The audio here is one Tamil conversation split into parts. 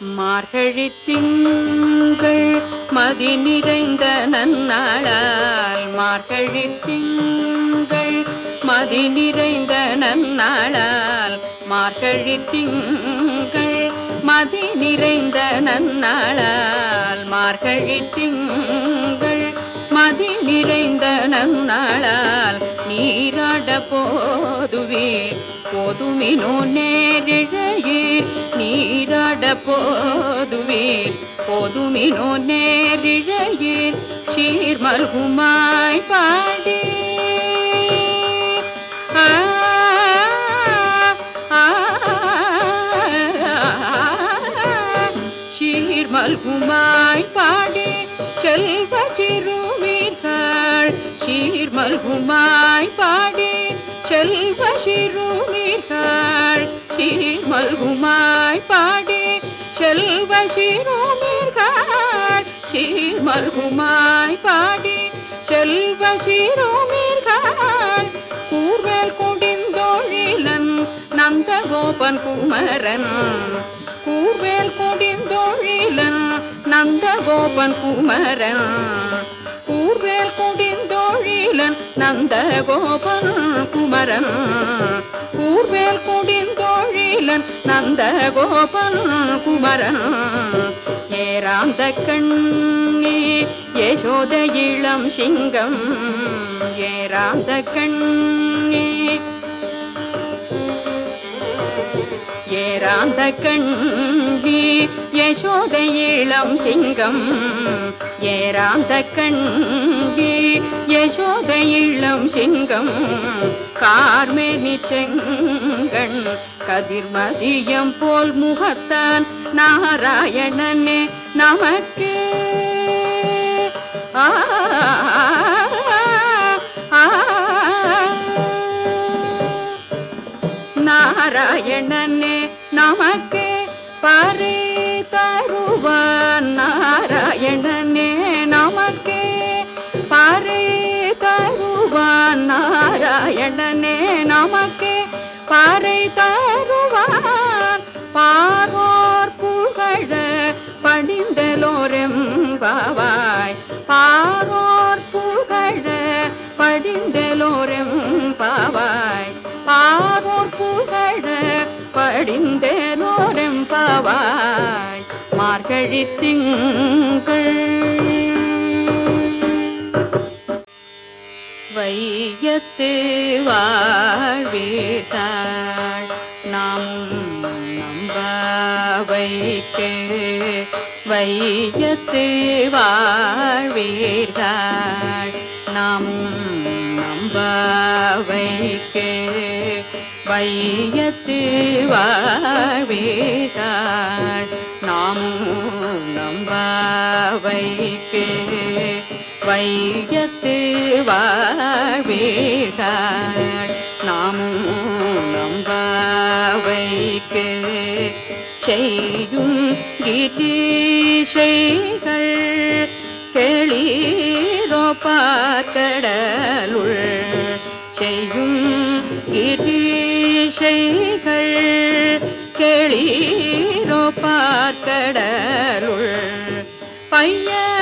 மார்கழி திங்கள் மதி நிறைந்த நன்னாளால். மார்கழி திங்கள் மதி நிறைந்த நன்னாளால். மார்கழி திங்கள் மதி நிறைந்த நன்னாளால். மார்கழி திங்கள் மதி நிறைந்த நன்னாளால் நீராட போதுவே. போதுமினோ நேரிழையீர் நீராட போதுவீர் போதுமினோ நேரிழையீர் சீர்மல்குமாய் பாடி. ஆ, ஆ, சீர்மல்குமாய் பாடி. செல்வ சிறு சீர்மல்குமாய் பாடி செல்வ சிறுமீர்கள் சீர்மல்குமாய் பாடி செல்வ சிறுமீர்கள் சீர்மல்குமாய் பாடி செல்வ சிறுமீர்கள் கூர்வேல் கொடிந்தொழிலன் நந்தகோபன் குமரன். கூர்வேல் கொடிந்தொழிலன் நந்தகோபன் குமரன். கூர்வேல் நந்த கோபன் குமரன். கூர்வேல் நந்த கோபன் குமரன். ஏராந்த கண்ணே யசோத இளம் சிங்கம். ஏராந்த கண்ணே ஏராந்த கண்ணி யசோத இளம் சிங்கம் ஏராந்த கண்ணி யசோத இளம் சிங்கம் கார்மேனி செங்கண் கதிர்மதியம் போல் முகத்தான் நாராயணனே நமக்கு ஆ, நாராயணனே நமக்கு பறி தருவான் நாராயணனே நமக்கு பறி தருவான் நாராயணனே நமக்கு பறை தருவான். பாரோர் புகழ படிந்தலோரம் பாவாய் பாரோர் புகழ படிந்தலோரம் பாவாய் படிந்தலோரெம்பாவாய் மார்கழி திங்கள். வையத்து வாழ்வீட்டாள் நாம் நம்ப வையத்து வாழ்வீர்கள் நாம் நம்ப வையத்து வாழ்வீர்கள் நாமும் நம்ப வையத்து வாழ்வீர்கள் நாமும் நம்ப வைக்க செய்யும் கிரீஷைகள் கேளீரோ பாக்கடலுள் செய்யும் கிரீஷைகள் கேளீரோ பார்க்கடலுள் பையன்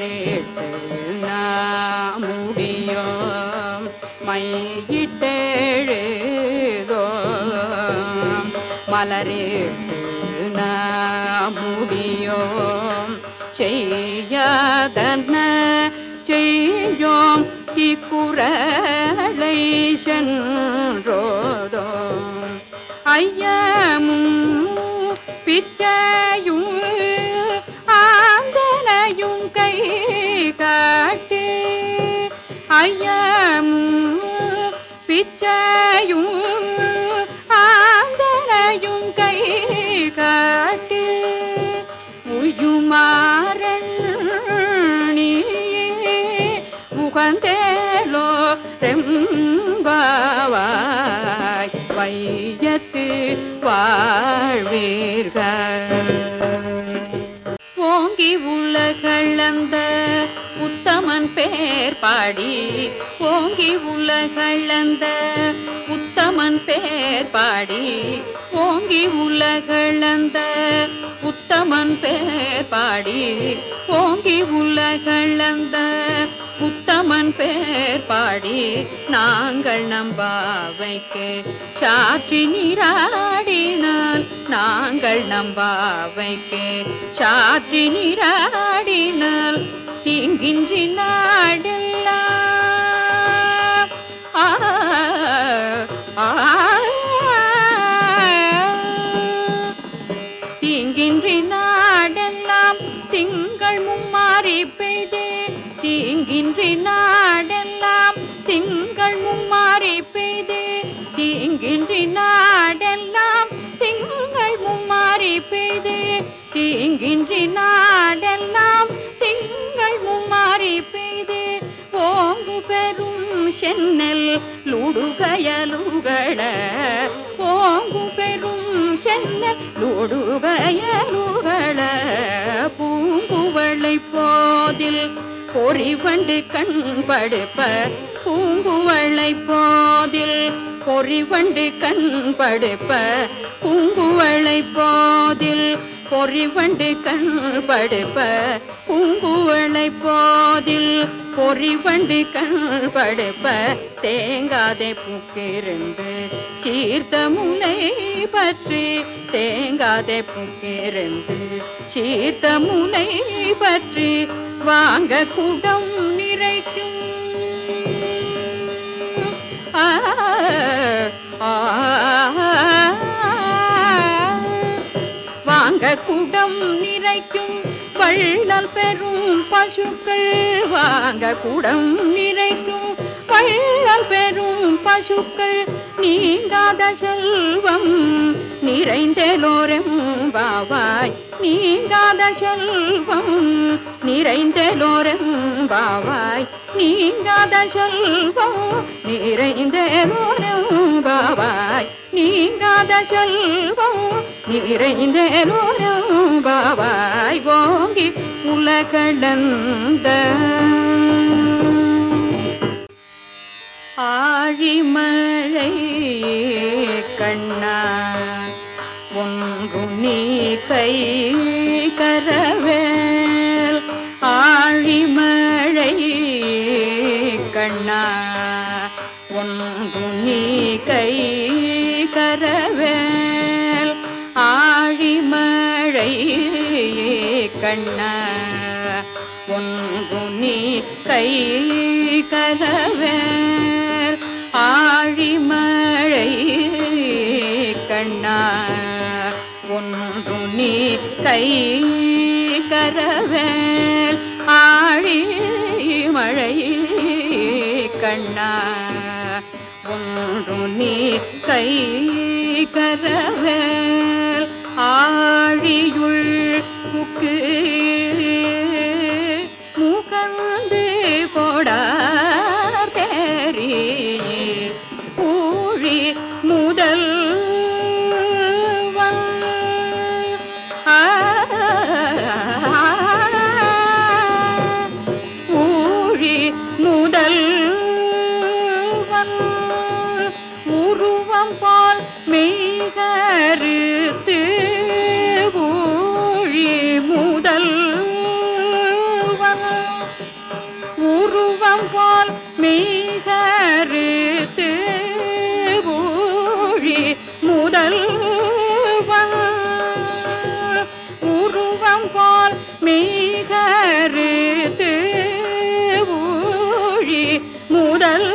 மலரேட்டு நாமுடியோ மையிட்டேழுதோ மலரேட்டு நாமுடியோ செய்யாதன செய்யோம் இக்குறளை சென்றோதோ ஐயமும் பிச்சையும் ஆந்தனையும் கை காட்டு ஐயமும் பிச்சையும் ஆந்தரையும் கை காட்டு உயுமாறன் நீ உகந்தேலோ ரெம்பாவாய் வையத்து வாழ்வீர்கள். உலகளந்த உத்தமன் பேர் பாடி ஓங்கி உலகளந்த உத்தமன் பேர் பாடி ஓங்கி உலகளந்த உத்தமன் பேர் பாடி ஓங்கி உலகளந்த உத்தமன் பேர் பாடி நாங்கள் நம்பாவைக்கு. சாற்றி நீராடினால் நாங்கள் நம்பாவைக்கு. சாற்றி நீராடினால் தீங்கின்றி நாடெல்லாம் ஆ, தீங்கின்றி நாடெல்லாம் திங்கள் மும்மாறி பெய்து நாடெல்லாம் திங்கள் மும்மாறி பெய்து. தீங்கின்றி நாடெல்லாம் திங்கள் மும்மாறி பெய்து. தீங்கின்றி நாடெல்லாம் திங்கள் மும்மாறி பெய்து. ஓங்கு பெரும் சென்னல் லுடுகயலுகள. ஓங்கு பெரும் சென்னல் லுடுகயலுகள. பூங்குவளை போதில் பொறிவண்டு கண் படுப்ப பூங்குவளை போதில் பொறிவண்டு கண் படுப்ப பூங்குவளை போதில் பொறிவண்டு கண் படுப்ப பூங்குவளை போதில் பொறிவண்டு கண் படுப்ப தேங்காதே பூக்கிருந்து சீர்த்த முனை பற்றி தேங்காதே பூக்கிருந்து சீர்த்த முனை பற்றி வாங்க குடம் நிறைக்கும் வாங்க குடம் நிறைக்கும். வள்ளல் பெறும் பசுக்கள் வாங்க குடம் நிறைக்கும். பள்ளம் பெறும் பசுக்கள் நீங்காத செல்வம் நிறைந்தலோரம் பாவாய் நீங்காத செல்வம் நிறைந்தலோரம் பாவாய் நீங்காத செல்வம் நிறைந்தலோரம் பாவாய் நீங்காத செல்வம் நிறைந்தலோரம் பாவாய் ஓங்கி உலகளந்த ஆழிமழை கண்ணா ஒன்று நீ கை கரவேல். ஆழிமழை கண்ணா ஒன்று நீ கை கரவேல். ஆழிமழை கண்ணா ஒன்று நீ கை கரவேல். ஆழிமழை கண்ணா ஒன்று நீ கை கரவேல் ஆழி மழை கண்ணா ஒன்று நீ கை கரவேல் ஆழியுள் புக்கு முகந்து கொடா மீகருத்து ஊழி முதல் உருவம் போல் மீகருத்து ஊழி முதல்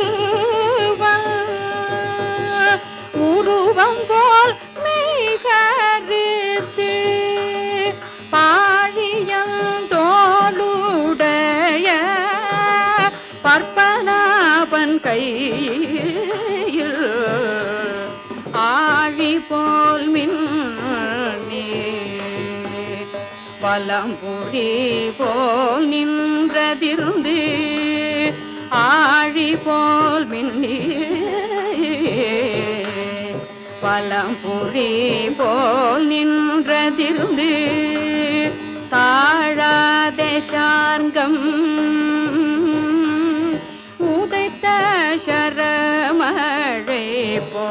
மலையில் ஆழி போல் மின் பலம்புடி போல் நின்றதிருந்து ஆழி போல் மின்னி பலம்புடி போல் நின்றதிருந்து தாழாதே சார்கம் போய் போ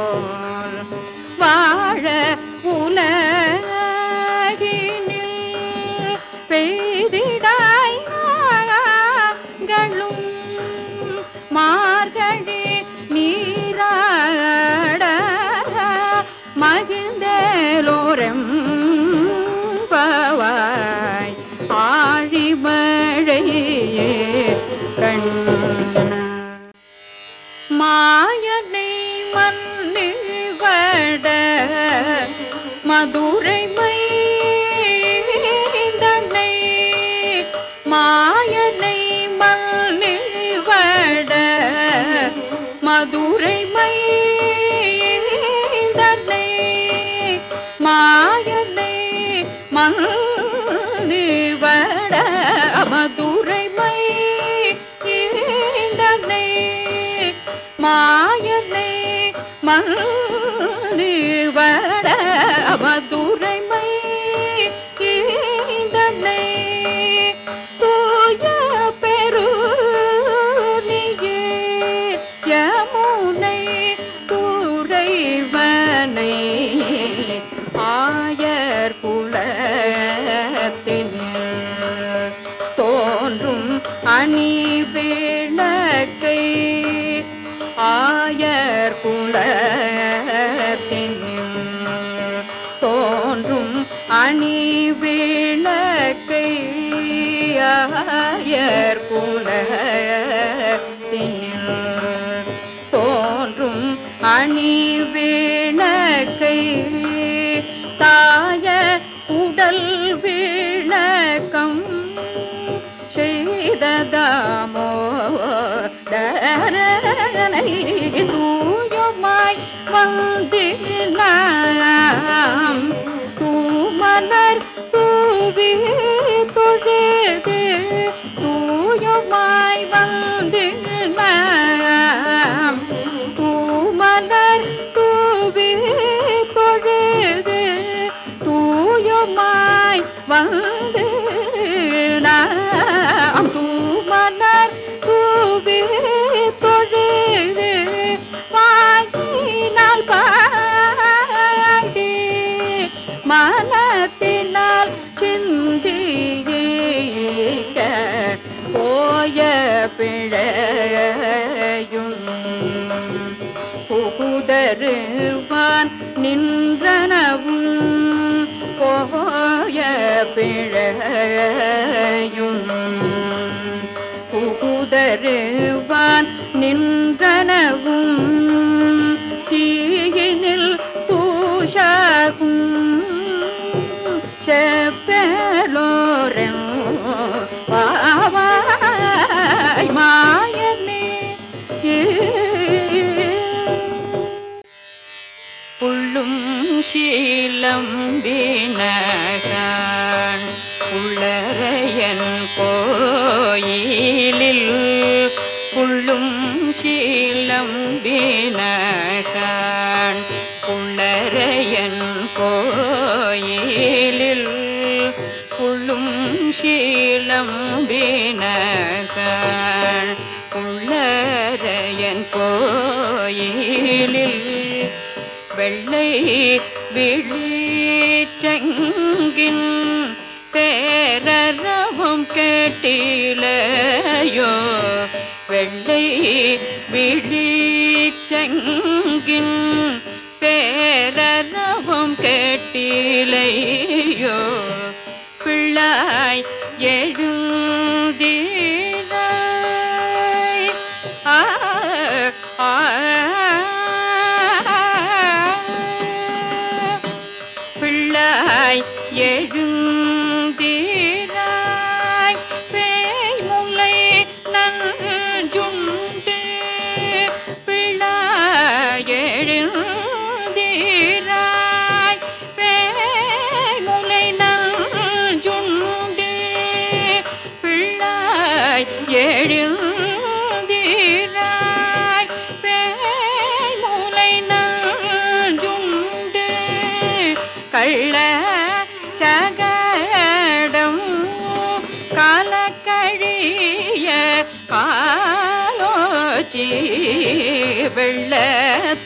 வந்து வட மதுரைமை தன்னை மாயனை மது வட மதுரை दे மனத்தினால் சிந்திக்க போய பிழையும் புகுதருவான் நின்றனவும் போய பிழையும் புகுதருவான் நின்றனவும் தீயினில் பூஷா చెప్పలోరం పావాయ్ మాయనే പുള്ളും ശീലം വിനക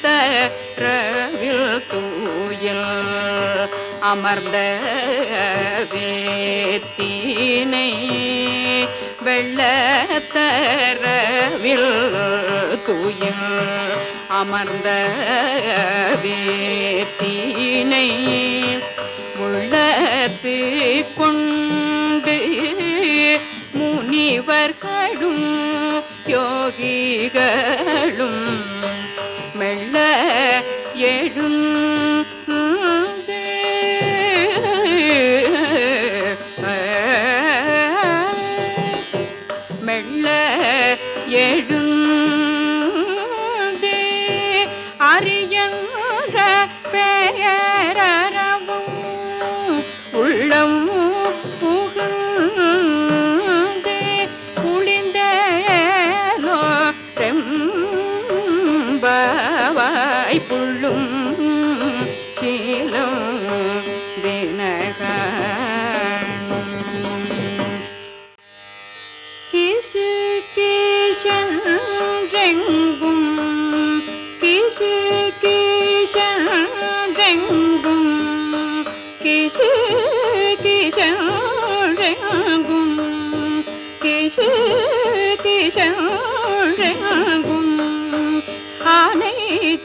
தரவில் தூயில் அமர்ந்த வேத்தினை வெள்ளத்தரவில் தூயில் அமர்ந்த வேத்தினை உள்ளத்து கொண்டு முனிவர்களும் யோகிகளும் எழும்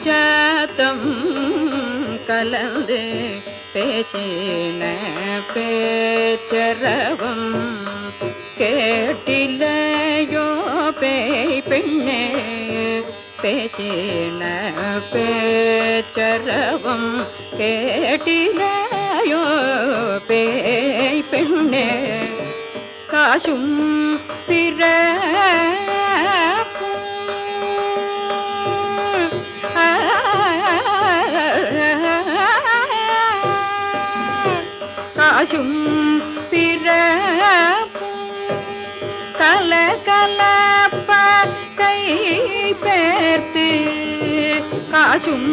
சாத்தம் கலந்து பேசின பேச்சரவம் கேட்டிலையோ பேய் பெண்ணே பேசின பேச்சரவம் கேட்டிலையோ பேய் பெண்ணே காசும் பிற கல கலப்ப கை பேர்த்து காசும்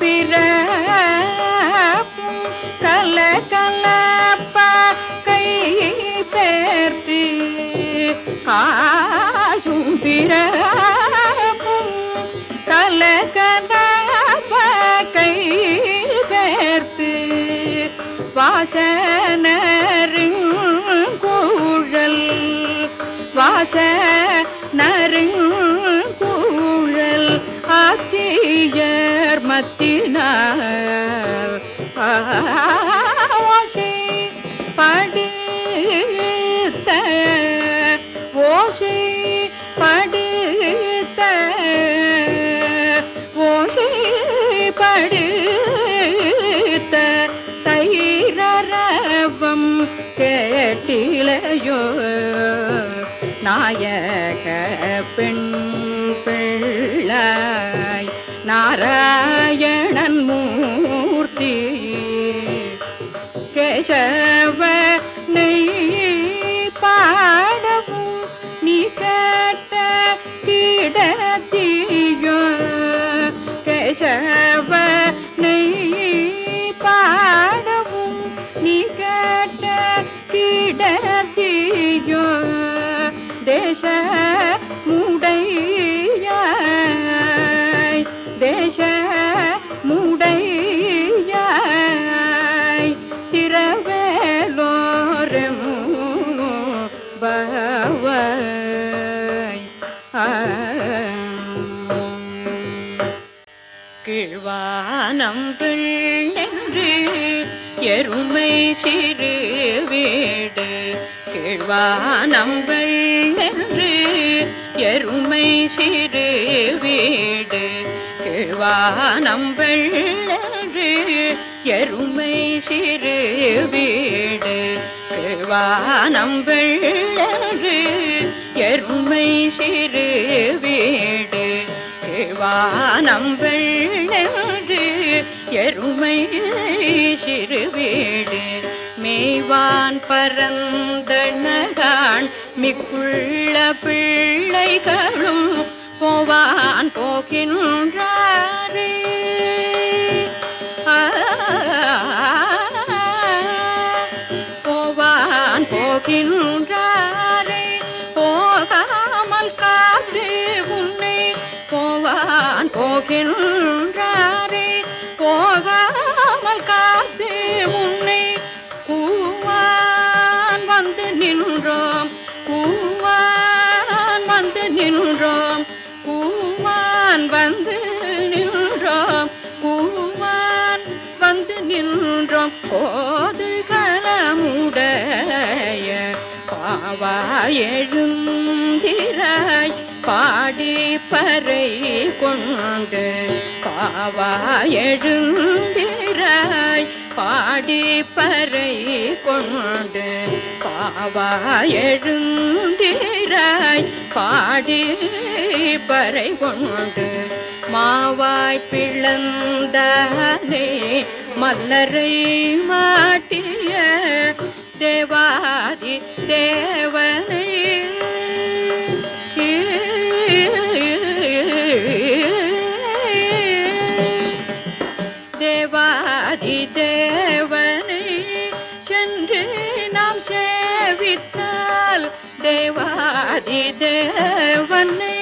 பிறப்பும் கல கலப்ப கை பேர்த்து காசும் பிறப்பும் கல கலப்ப கை பேர்த்து வாசனருங்கூழல் ரச நருங்கூழல் ஆட்சியர் மத்தினார். ஓசை படுத்த ஓசை படுத்த ஓசை படுத்த தைரரவம் கேட்டிலையோ நாயக பெண் பிள்ளாய் நாராயணன் மூர்த்தி. கேசவனை பாடவும் நீ கேட்ட கிடத்தியோ. கேசவ சிறு வீடு கிழ்வானம்பள் என்று எருமை சிறு வீடு கிழ்வானம்பள் என்று எருமை சிறு வீடு கிழ்வானம்பள் என்று எருமை சிறு வீடு கிழ்வானம்பள் என்று எருமை சிறுவேடு மேய்வான் பரந்தனகான் மிக்குள்ள பிள்ளைகளும் போவான் போகின்றாரே. போவான் போகின்ற வந்து நின்றோம். கூவான் வந்து நின்றோம். போது களமுடைய பாவா எழுந்திராய். பாடி பறை கொண்டு பாவா எழுந்திராய். பாடி பறை கொண்டு பாவா எழுந்த பாடி பறை கொண்டு மாவாய் பிளந்தானே மல்லரை மாட்டிய தேவாதி தேவனை தேவனை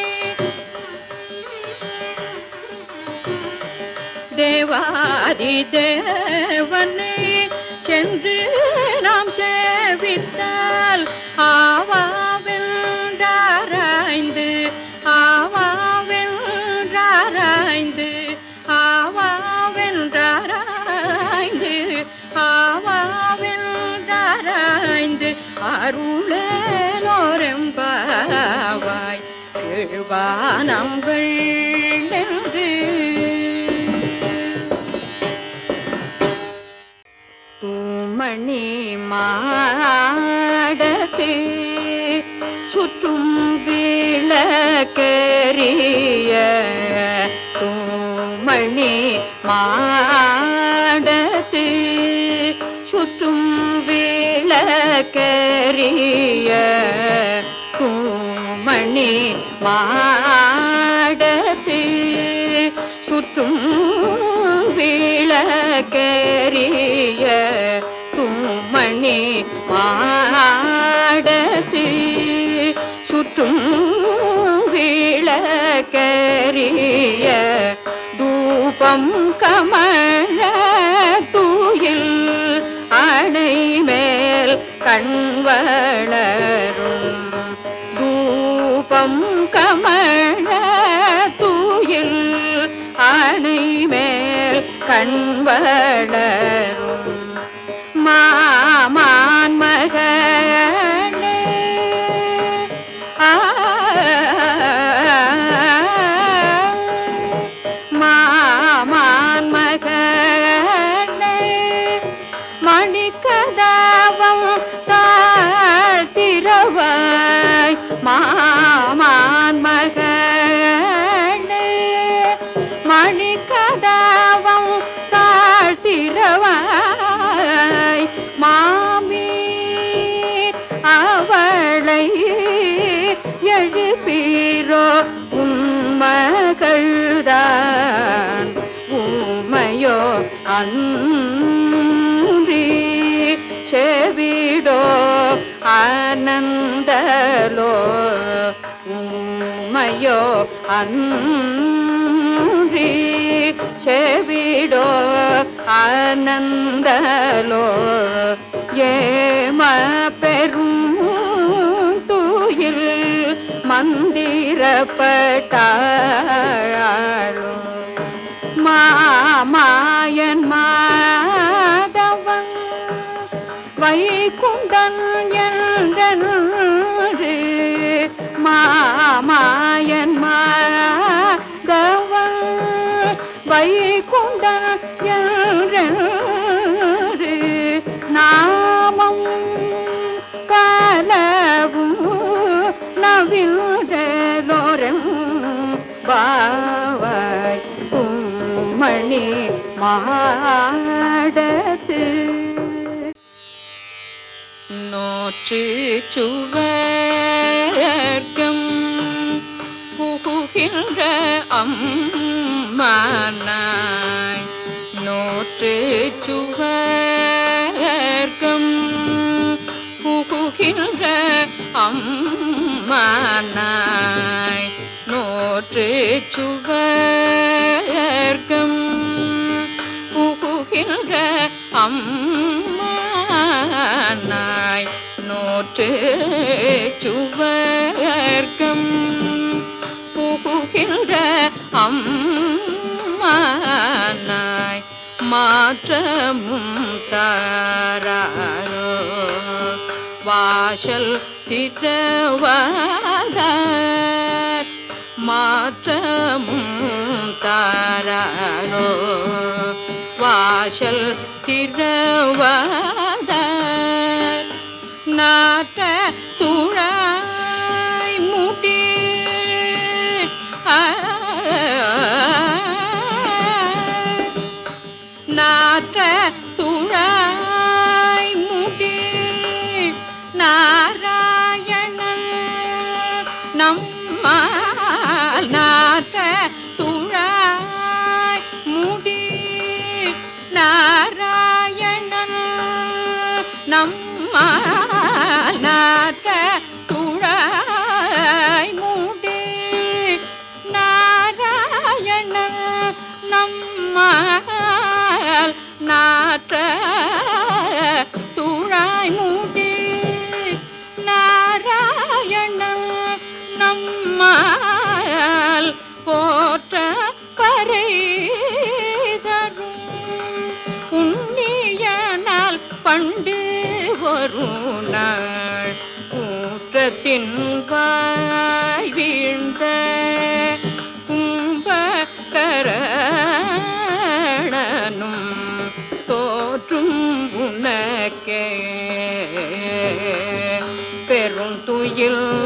தேவாதி தேவனே சென்று எழுவானம் நின்று. தூமணி மாடத்து சுற்றும் விளக்கரிய தூமணி மாடத்து சுற்றும் விளக்கரிய தூமணி மாடத்து சுற்றும் விளக்கரிய கும்மணி மாடத்து சுற்றும் விளக்கரிய தூபம் கமழ தூயில் அணை மேல் கண்வளரும் கமழ தூயில் அணை மேல் கண்வளரும் மாமான் மகள் அன்றி செவிடோ ஆனந்தலோ உம்மையோ அன்றி செவிடோ ஆனந்தலோ ஏம பெரும் துயில் மந்திரப்பட்டாளும் ராமாயன் மாதவன் வைகுந்தன் என்று மாமாயன் மாதவன் வைகுந்தன் என்று நாமம் கலவும் நவிலோரம் வா மாடத்து. நோற்று சுவர்க்கம் புகுகின்ற அம்மானாய். நோற்று சுவர்க்கம் புகுகின்ற அம்மானாய். நோற்று சுவர்க்கம் அம்மானாய் நோற்று சுவர்க்கம் புகுகின்ற அம்மானாய் மாற்றமும் தாராரோ வாசல் திறவாதார் மாற்றமும் தாராரோ வாசல் திறவாதா பெரும்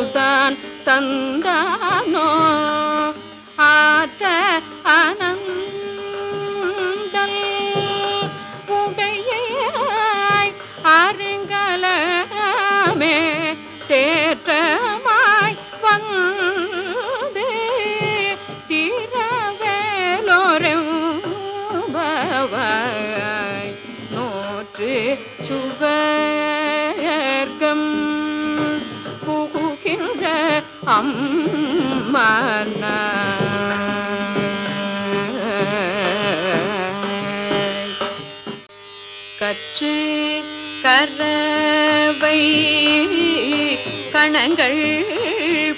கணங்கள்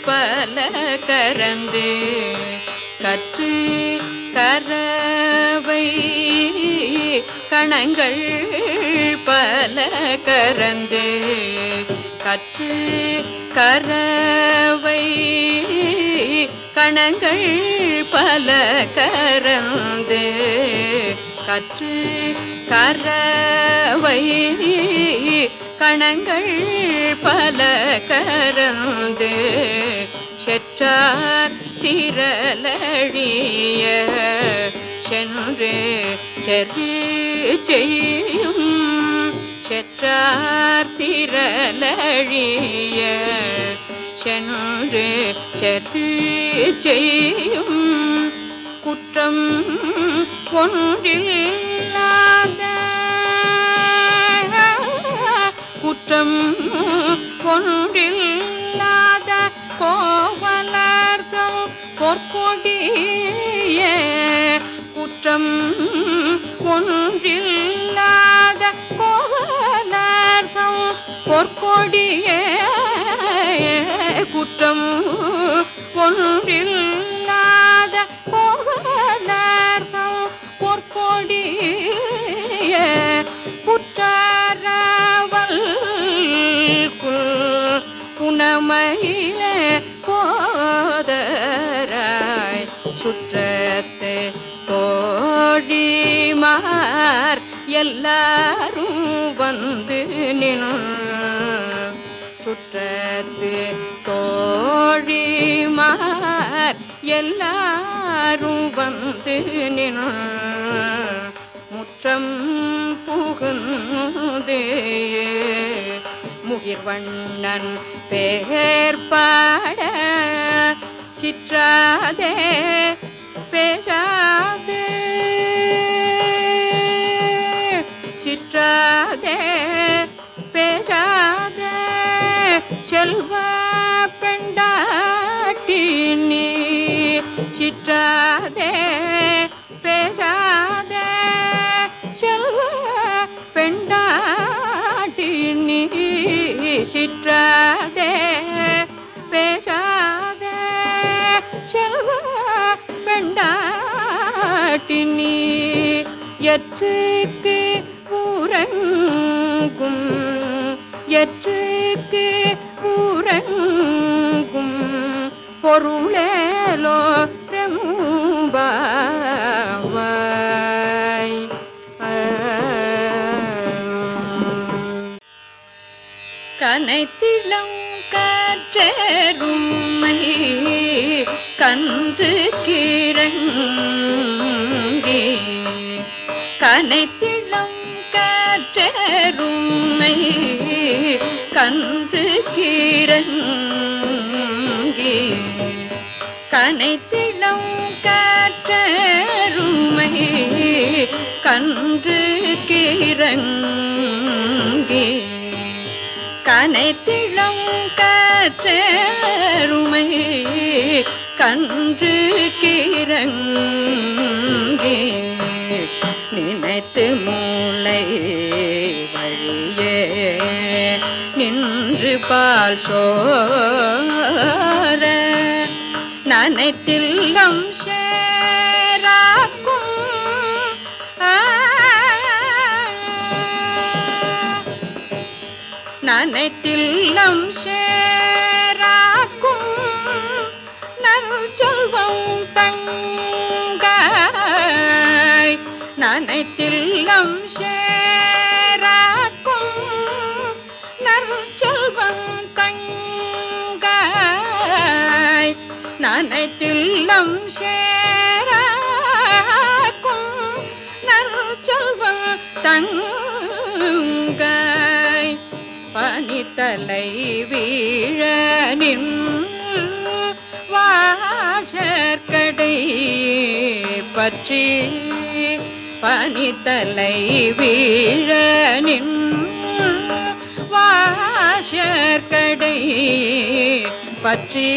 பல கரந்து கற்று கரவை கணங்கள் பல கரந்து கற்று கரவை கணங்கள் பல கரந்து கற்று கரவை கணங்கள் பல கரந்து செற்றார் திரளழிய சென்று செரு செய்யும் செற்றார் திரளழிய சென்று செரு செய்யும் குற்றம் ஒன்றில்லாத குற்றம் ஒன்றில்லாத கோவலர்தம் பொற்கொடிய. குற்றம் ஒன்றில்லாத கோவலர்தம் பொற்கொடிய. குற்றம் ஒன்றில்லாத எல்லாரும் வந்து நின் சுற்றத்து தோழிமார் எல்லாரும் வந்து நின் முற்றம் புகுந்தே முகிர்வண்ணன் பேர்பாட சிற்றாதே பேசா எற்றுக்கு ஊரங்கும் எற்றுக்கு ஊரங்கும் பொருளேலோ ரெம்பாவாய் கனைத்திளம் காற்றருமை கந்து கிறங்கி கனைத்திளம் காற்றருமை கன்று கீரங்கி. கனைத்திளம் காற்றருமை கன்று கீரங்கி. கனைத்திளம் காற்றருமை கன்று கிறங்கி அனைத்து மூளை வழியே நின்று பால் சோர நனைத்தில்லம் சேராக்கும். நனைத்தில்லம் பனித்தலை வீழ நின் வாசற்கடை பற்றி பனித்தலை வீழ நின் வாசற்கடை பற்றி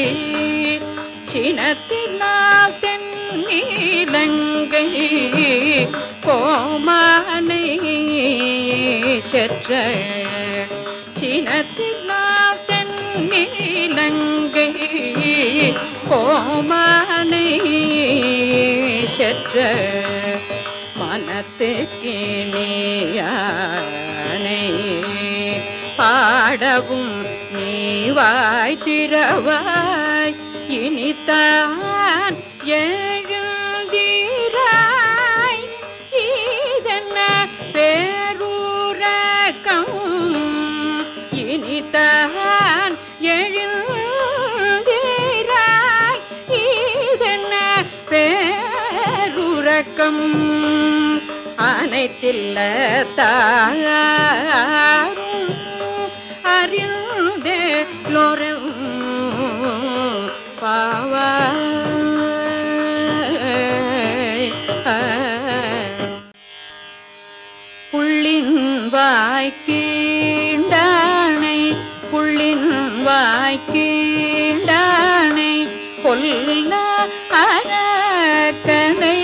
சினத்தினால் தென்னீலங்கை கோமானை செற்ற சினத்தினால் தென்னீலங்கை கோமானை மனத்துக்கு நீயானை பாடவும் நீ வாய் திறவாய் இனித்தான் எழுந்தீராய். இதென்ன பேரூரகம்? இனித்தான் எழுந்தீராய் இதென்ன பேருறக்கம்? அனைத்தில்ல தாரும் அறிந்தே லோரம் பாவாய். புள்ளின் வாய்க்கு வாய்க்கீண்டானை கொல்ல அரக்கனை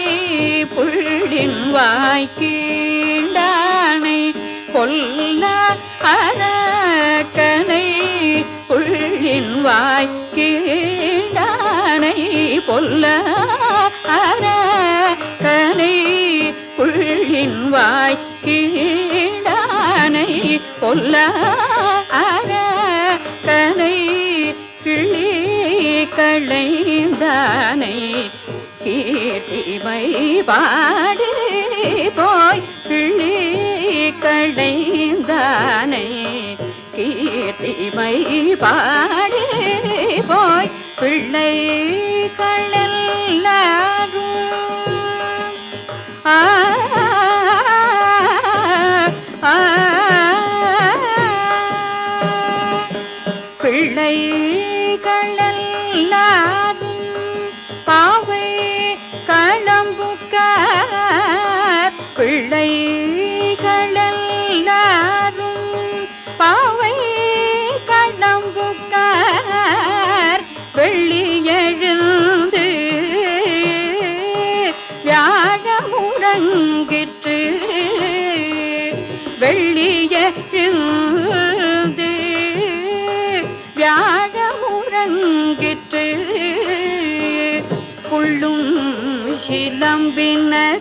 புள்ளின் வாய்க்கீண்டானை கொல்ல அரக்கனை புள்ளின் வாய்க்கீண்டானை பொல்ல அரக்கனை புள்ளின் வாய்க்கீடானை கொல்ல அரக்கனை விளைந்தானை கீர்த்திமை பாடி போய் கிள்ளி அதனை கீர்த்திமை பாடி போய் பிள்ளை சிலம்பினகான்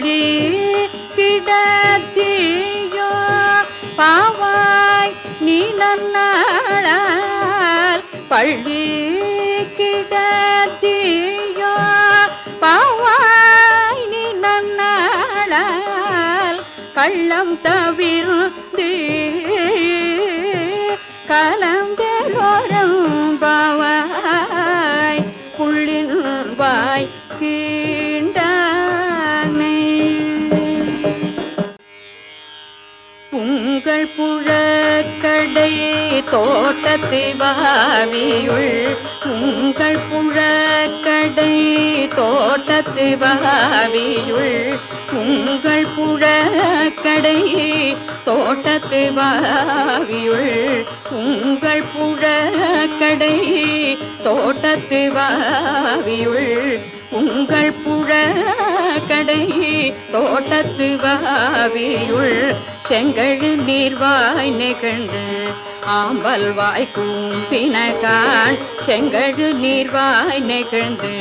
பள்ளி தோட்டத்து உங்கள் புழக்கடை தோட்டத்து வாவியுள் உங்கள் புழக்கடை தோட்டத்து வாவியுள் உங்கள் புழக்கடை தோட்டத்து வாவியுள் உங்கள் புழக்கடை தோட்டத்து வாவியுள் செங்கழு நீர்வாய் நிகழ்ந்து ஆம்பல் வாய்க்கும் கூம்பினகான் செங்கழு நீர்வாய் நிகழ்ந்து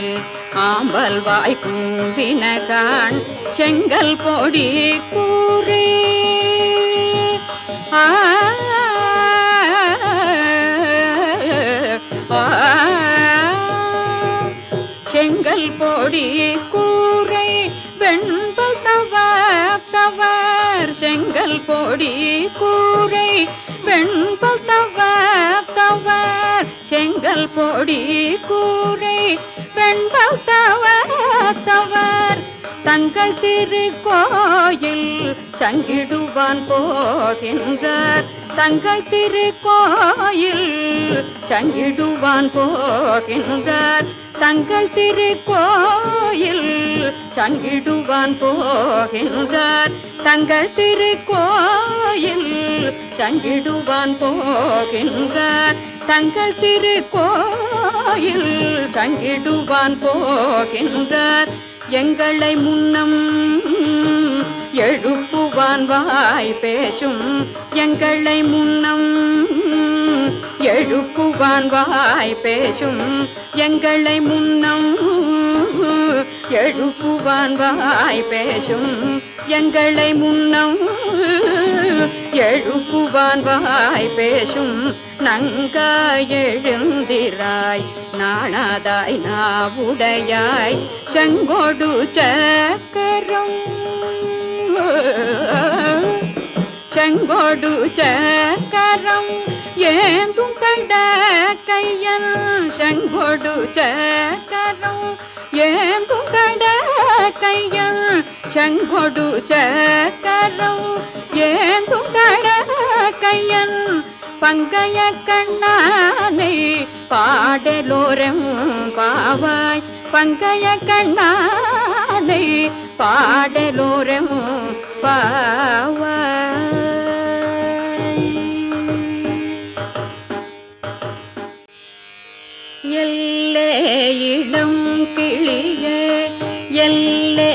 ஆம்பல் வாய்க்கும் கூம்பினகான் செங்கல் பொடி கூறே ஆ செங்கல் பொடி கூ செங்கல் பொடி கூரை வெண்பல் தவர் தவர். செங்கல் பொடி கூரை வெண்பல் தவர் தவர். தங்கள் திருக்கோயில் சங்கிடுவான் போகின்றார். தங்கள் திருக்கோயில் சங்கிடுவான் போகின்றார். தங்கள் திருக்கோயில் சங்கிடுவான் போகின்றார். தங்கள் திருக்கோயில் சங்கிடுவான் போகின்றார். தங்கள் திருக்கோயில் சங்கிடுவான் போகின்றார். எங்களை முன்னம் எழுப்புவான் வாய் பேசும் எங்களை முன்னம். எழுப்புவான் வாய் பேசும் எங்களை முன்னம். எழுப்புவான் வாய் பேசும் எங்களை முன்னம். எழுப்புவான் வாய் பேசும் நங்காய் எழுந்திராய் நாணாதாய் நாவுடையாய் செங்கோடு சக்கரம். செங்கோடு சக்கரம் ஏந்தும் கண்ட கையன். செங்கோடு சக்கரம் ஏந்தும் கண்ட கையன். செங்கோடு சக்கரம் ஏந்தும் கட கையன். பங்கைய கண்ணானை பாடலோரம் பாவாய். பங்கைய கண்ணானை பாடலோரம் பாவாய். எல்லே இளம் கிளியே எல்லே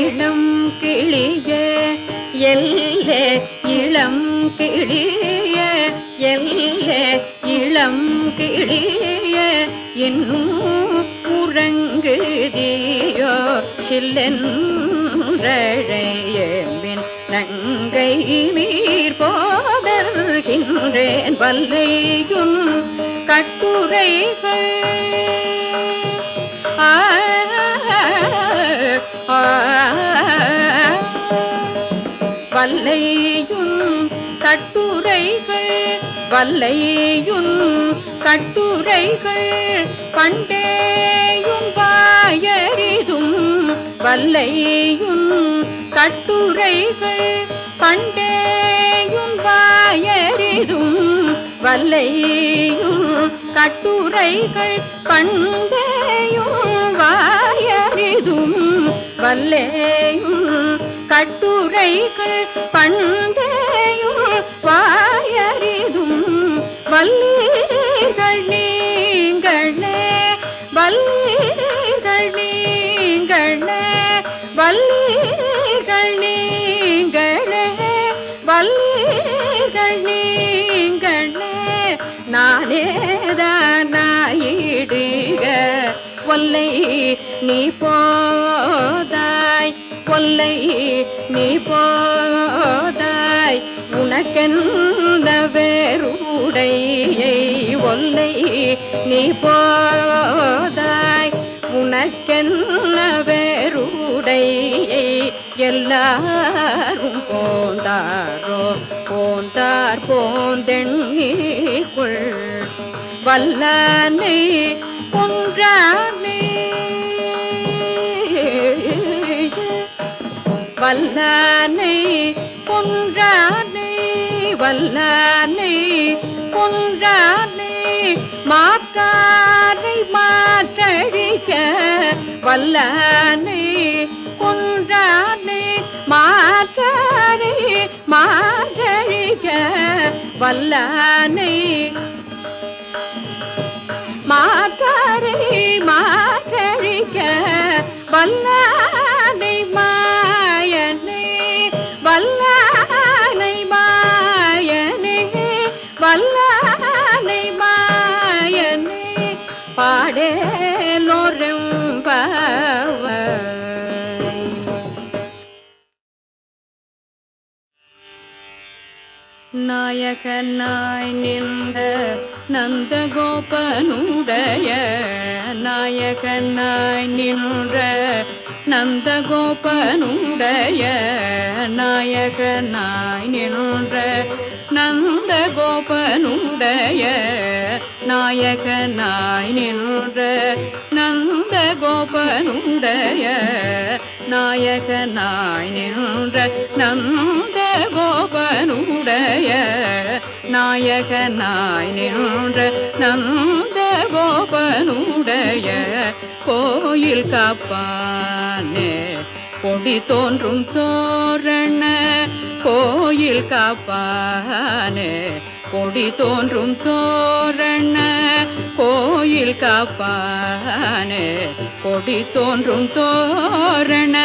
இளம் கிளிய எல்லே இளம் கிளிய எல்ல இளம் கிளிய இன்னும் உறங்குதியோ சில்லென்றழையம்பின் நங்கை மீர் போதர்கின்றேன் வல்லையுன் கட்டுரைகள் ஆ ஆ வல்லையுன் வல்லையுன் கட்டுரைகள் பண்டேயும் வாயறிதும். வல்லையுன் கட்டுரைகள் பண்டேயும் வாயறிதும். வல்லையும் கட்டுரைகள் பண்டேயும் வாயறிதும். வல்லேயும் கட்டுரைகள் பண்டேயும் வா வல்லீர்கள் நீங்களே வல்லீர்கள் நீங்களே வல்லீர்கள் நீங்களே வல்லீர்கள் நீங்களே. நானேதானாயிடுக ஒல்லை நீ போதாய் ஒல்லை நீ போதாய். உனக்கென்ன கொடையை ஒல்லை நீ போதாய். உனக்கென்ன வேறுடையை எல்லாரும் போந்தாரோ? போந்தார் போந்தெண்ணிக்குள் வல்லனை கொன்றானே. வல்லானை கொன்றானே. வல்லானை கொன்றானே மாற்றாரை மாற்றழிக்க வல்லானே கொன்றானே மாற்றாரை மாற்றழிக்க வல்லானே. மாற்றாரை மாற்றழிக்க வல்லானை மா நாயகனாய் நின்ற நந்தகோபனுடைய நாயகனாய் நின்ற நந்தகோபனுடைய நாயகனாய் நின்ற நந்தகோபனுடைய நாயகனாய் நின்ற நந்தகோபனுடைய நாயகனாய் நின்ற நந்த நந்தகோபனுடைய நாயகனாய் நின்ற நந்த கோபனுடைய கோயில் காப்பானே கொடி தோன்றும் தோரண. கோயில் காப்பானே கொடி தோன்றும் தோரண கோயில் காப்பானே கொடி தோன்றும் தோரண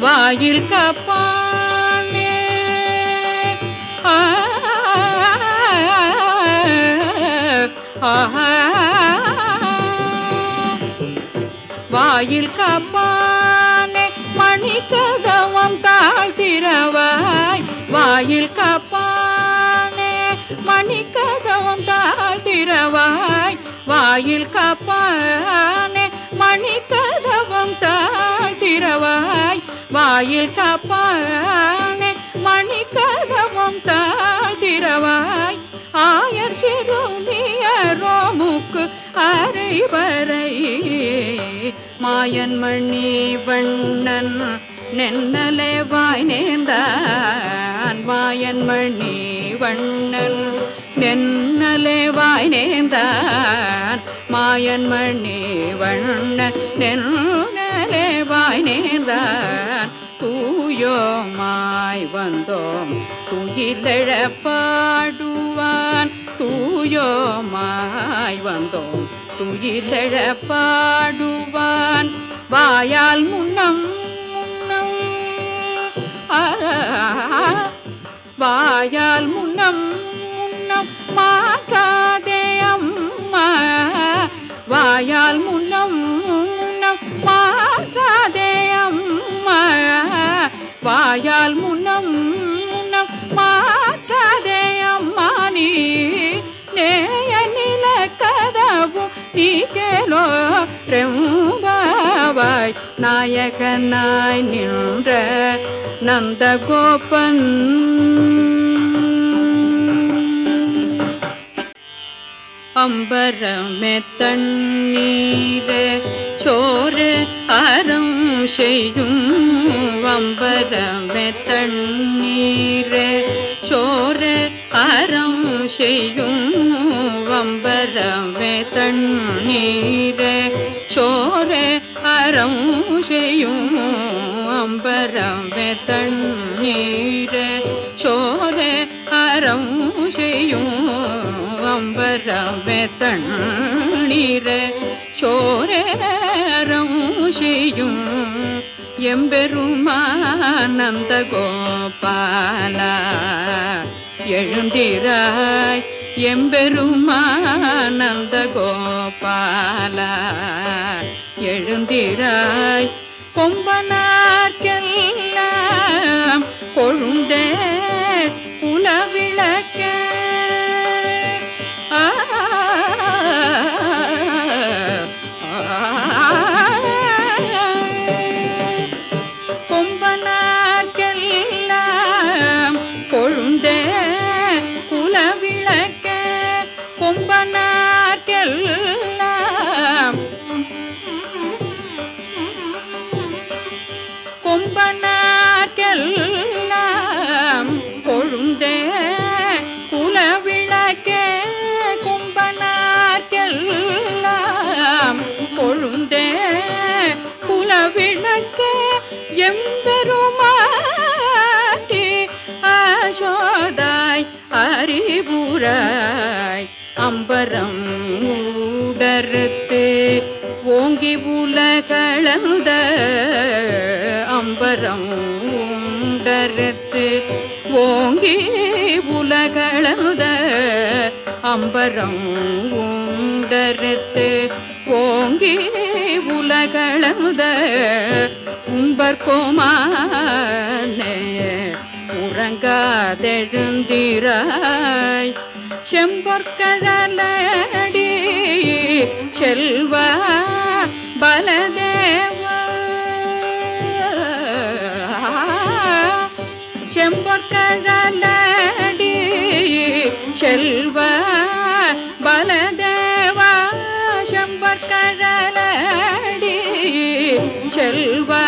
வாயில் காப்பானே வாயில் காப்பானே மணி கதவம் தாழ்த்திரவாய் வாயில் கா தாழ்த்திரவாய் வாயில் காப்பானே மணி கதவம் தாழ்த்திரவாய் வாயில் காப்பானே மணி கதவம் தாழ்த்திரவாய் ஆயர் சிறுமியரோமுக்கு அரைவரை மாயன் மணி வண்ணன் நென்னலே வாய் நேர்ந்தான். மாயன் மணி வண்ணன் நென்னலே வாய் நேர்ந்தான். மாயன் மணி வண்ணன் நென்னலே வாய் நேர்ந்தான். தூயோமாய் வந்தோம் துயிலழ பாடுவான். தூயோமாய் வந்தோம் துயிலழ பாடுவான். வாயால் முன்னம் வாயால் முன்னம் மாகாதே அம்மா. வாயால் முள்ளம் மாகாதே அம்மா. வாயால் முன்னம் மாற்றாதே அம்மா. நீ நேய நில கதவு நீ கேளோ ரெம்பாவாய். நாயகனாய் நின்ற நந்த கோபன் அம்பரமே தண்ணீரே சோறு அறம் செய்யும் அம்பரமே தண்ணீரே சோறு அறம் செய்யும் அம்பரமே தண்ணீரே சோறு அறம் செய்யும் அம்பரமே தண்ணீரே சோறு அறம் செய்யும் அம்பரமே தண்ணீரே சோரேரம் செய்யும் எம்பெருமானந்த கோபால எழுந்திராய் எம்பெருமானந்த கோபால எழுந்திராய் கொம்பனார்க்கெல்லாம் கொழுந்த உலவிளக்க அம்பரம் ஊடறுத்து ஓங்கி உலகளந்த அம்பரம் ஊடறுத்து ஓங்கி உலகளந்த அம்பரம் உண்டறுத்து ஓங்கி உலகளந்த உம்பர்கோமானே உறங்காதெழுந்திராய் செம்பொற்கழலடி செல்வ பலதேவ. செம்பொற்கழலடி செல்வ பலதேவ. செம்பொற்கழலடி செல்வா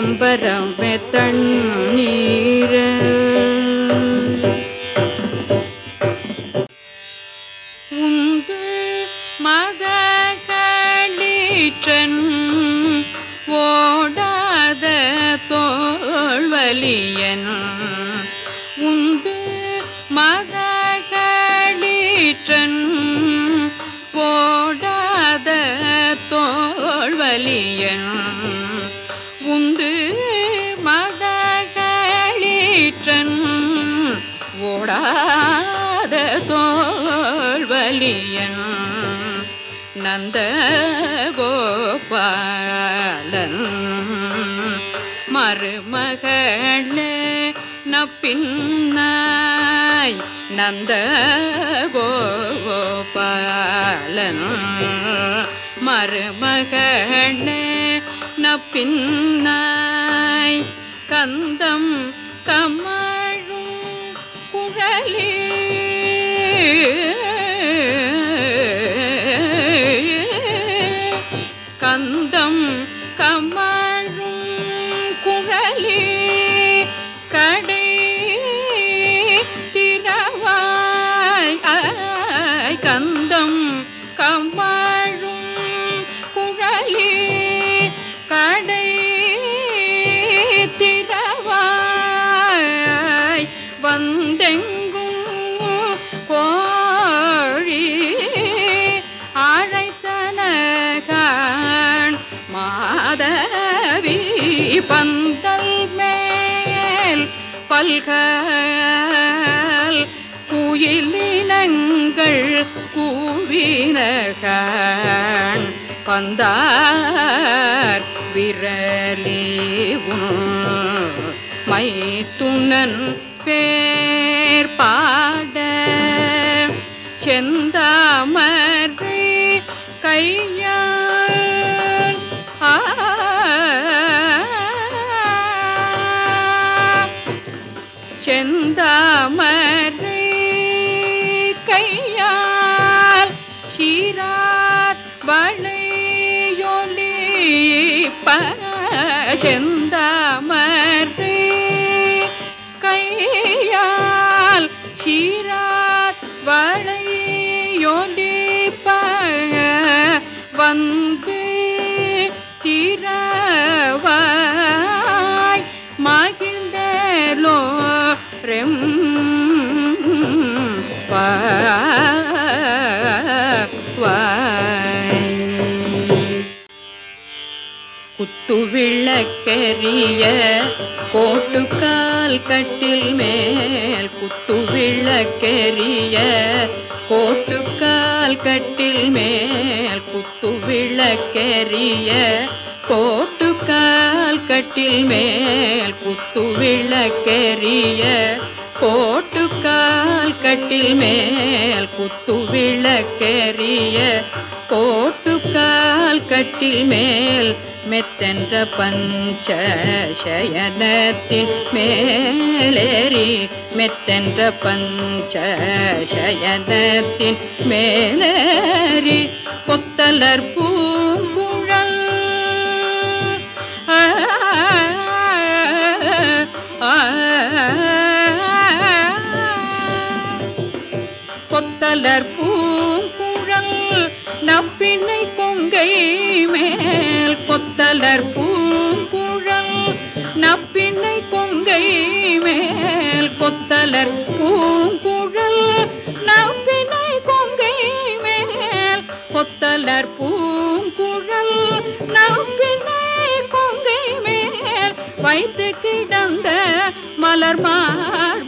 அம்பரம் தண்ணீர பின்னாய் நந்த கோபாலன். மருமகளே நப்பின் வந்தார் பந்தார் விரலி மைத்துனன் பேர் பாட செந்தாமரை விளக்கெரிய கோட்டுக்கால் கட்டில் மேல் குத்து விளக்கெரிய கோட்டுக்கால் கட்டில் மேல் குத்து விளக்கெரிய கோட்டுக்கால் கட்டில் மேல் குத்து விளக்கெரிய கோட்டுக்கால் கட்டில் மேல் குத்து விளக்கெரிய கோட்டுக்கால் கட்டில் மேல் மெத்தென்ற பஞ்ச சயனத்தின் மேலேறி மெத்தென்ற பஞ்ச சயனத்தின் மேலேறி பொத்தலர் பூங்குழல். பொத்தலர் பூ நப்பிணை கொங்கை மேல் கொத்தலர் பூங்குழல் நப்பிணை கொங்கை மேல் கொத்தலர் பூங்குழல் நப்பிணை கொங்கை மேல் கொத்தலர் பூங்குழல் நப்பிணை வைத்து கிடந்த மலர் மார்பாவாய்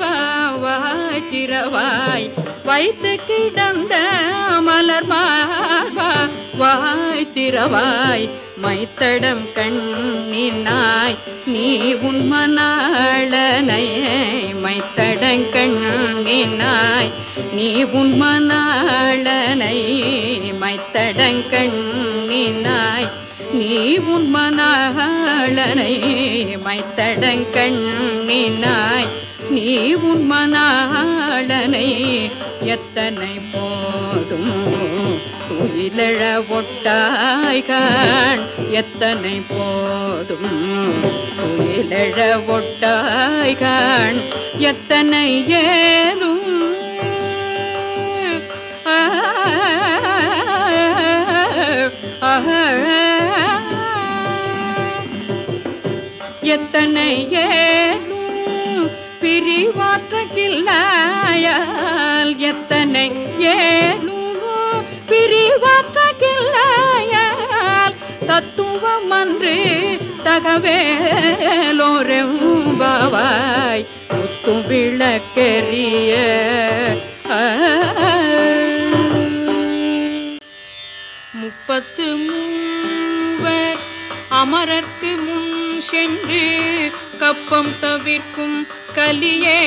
வைத்து கிடந்த மலர் மார்பா வாய் மைத்தடம் கண்ணினாய் நீ உன்மனாளனை மைத்தடம் கண்ணினாய் நீ உண்மனாளனை மைத்தடம் கண்ணினாய் நீ உன்மனாளனை மைத்தடம் மைத்தடங்கண்ணினாய் நீ உன் உன்மனாளனை எத்தனை போதும் உயிலழ ஒட்டாய்கான் எத்தனை போதும் உயிலழ ஒட்டாய்கான் எத்தனை ஏலும் ஆ, எத்தனை ஏலும் பிரிவாற்றகில்லாயால் எத்தனை ஏலும் பிரிவாற்றகில்லாயால் தத்துவம் அன்று தகவேலோரெம்பாவாய் முத்து விளக்கெரிய பத்து மூவர் அமரர்க்கு முன் சென்று கப்பம் தவிர்க்கும் கலியே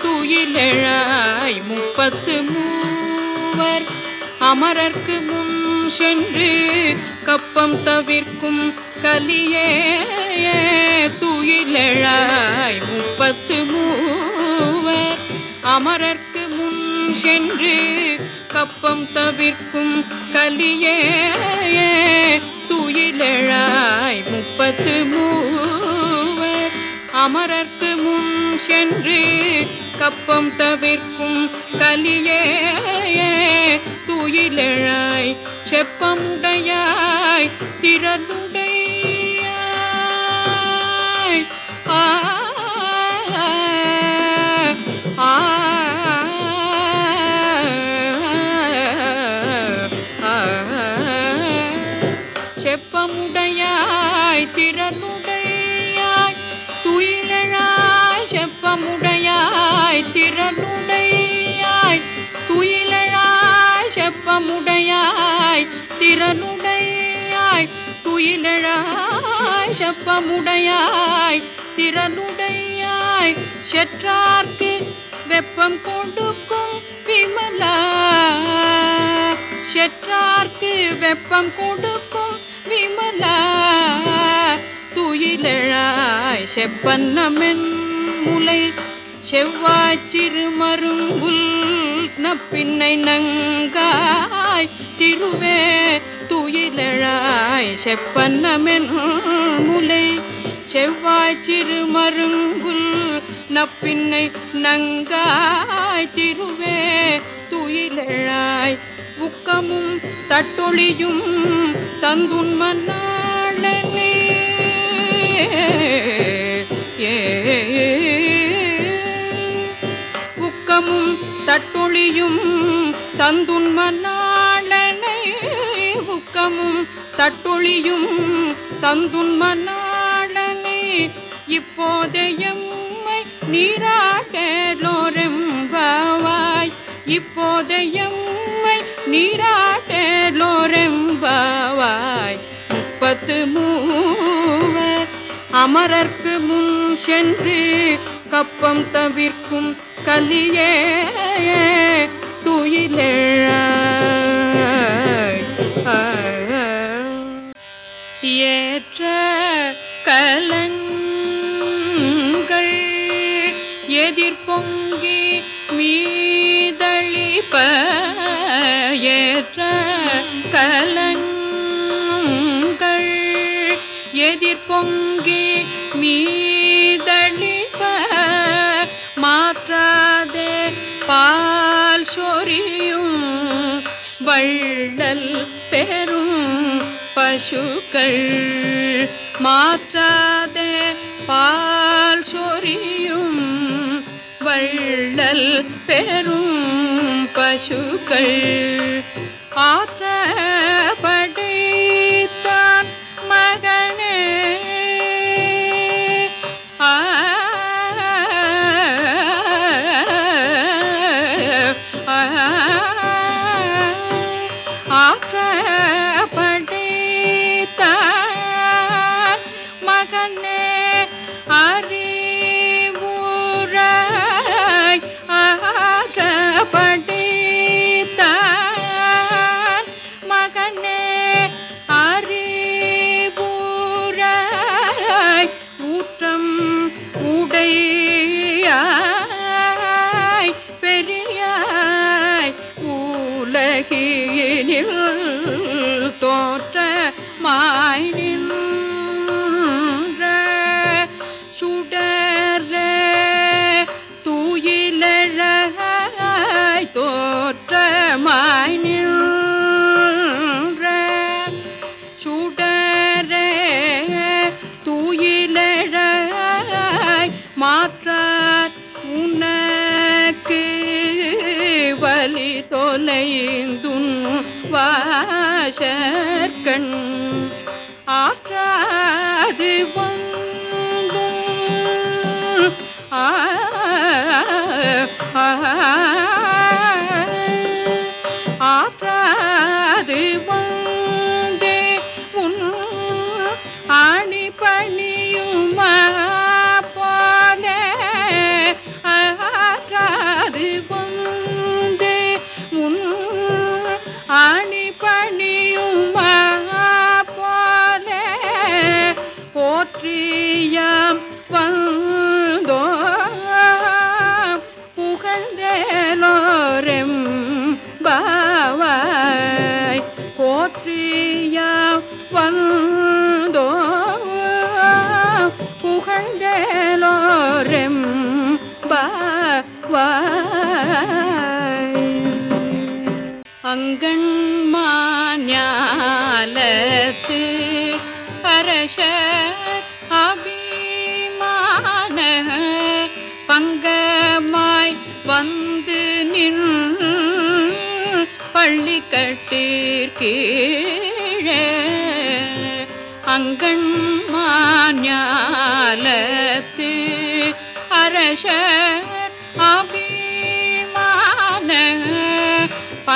துயிலழாய் முப்பத்து மூவர் அமரர்க்கு முன் சென்று கப்பம் தவிர்க்கும் கலியே துயிலழாய் முப்பத்து மூவர் அமரர்க்கு சென்று கப்பம் தவிர்க்கும் கலியே துயிலழாய் முப்பத்து மூவர் அமரர்க்கு முன் சென்று கப்பம் தவிர்க்கும் கலியே துயிலழாய் செப்பமுடையாய் திறனுடையாய் ஆ ஆ. துயிலழாய் செப்பமுடையாய் திறனுடையாய் துயிலழாய் செப்பமுடையாய் திறனுடையாய் செற்றார்க்கு வெப்பம் கொடுக்கும் விமலா. செற்றார்க்கு வெப்பம் கொடுக்கும் விமலா. துயிலழாய் செப்பன்னமென் முலை செவ்வாய்ச்சிறு மருங்குல் நப்பின்னை நங்காய் திருவே துயிலழாய் செப்பன்னமென் முலை. செவ்வாய்ச்சிறு மருங்குல் நப்பின்னை நங்காய் திருவே துயிலழாய். உக்கமும் தட்டொழியும் தந்துன்மன்னாளனே ஏ தட்டொழியும் தந்துன்மன்னாளனை உக்கமும் தட்டொழியும் தந்துன்மன்னாளனை இப்போதையம்மை நீராட்டலோரெம்பாவாய். இப்போதையம்மை நீராட்டலோரெம்பாவாய். முப்பத்து மூவர் அமரர்க்கு முன் சென்று கப்பம் தவிர்க்கும் கலியே துயிலே ஏற்ற கலங்கள் எதிர்பொங்கி மீதழிப்ப ஏற்ற கலங்கள் எதிர்பொங்கி மீ பசுக்கள் மாற்றாதே பால் சொரியும் வள்ளல் பெரும் பசுக்கள்.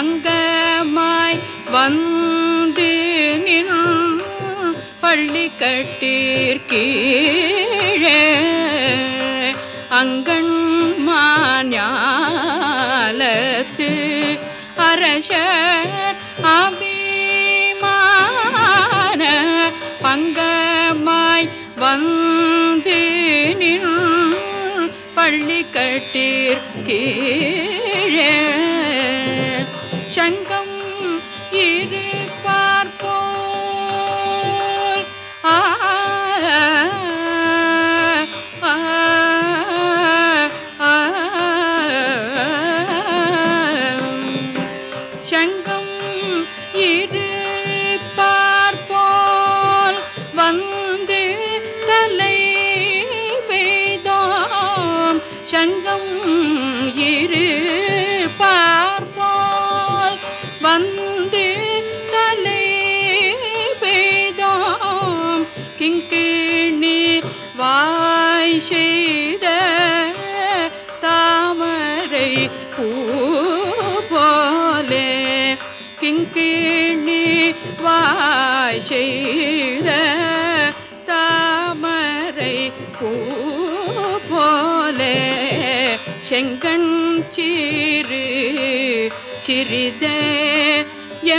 அங்கமாய் வந்து நின் பள்ளி கட்டீர்கீழே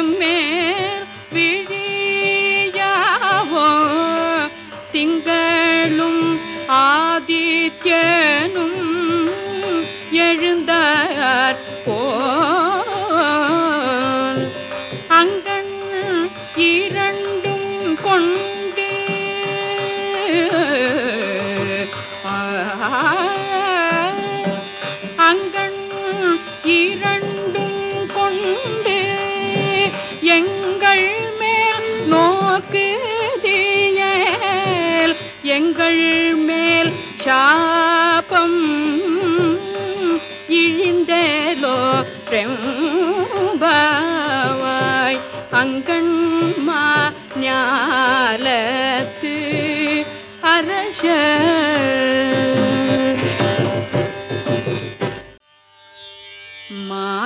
எம்மேல் விழியாவோ திங்களும் ஆதித்யனும்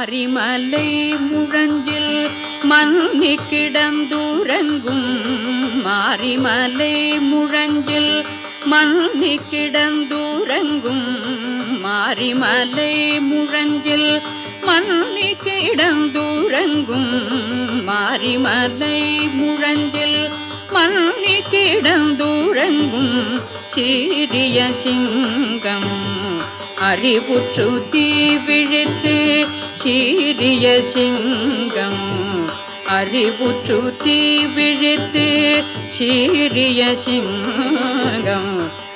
மாரிமலை முழஞ்சில் மன்னி கிடந்துறங்கும் மாரிமலை முழஞ்சில் மன்னி கிடந்துறங்கும் மாரிமலை முழஞ்சில் மன்னி கிடந்துறங்கும் மாரிமலை முழஞ்சில் மன்னி கிடந்துறங்கும் சீரிய சிங்கம் அறிவுற்று தீ விழித்து சீரிய சிங்கம் அறிவுற்று தீ விழித்து சீரிய சிங்கம்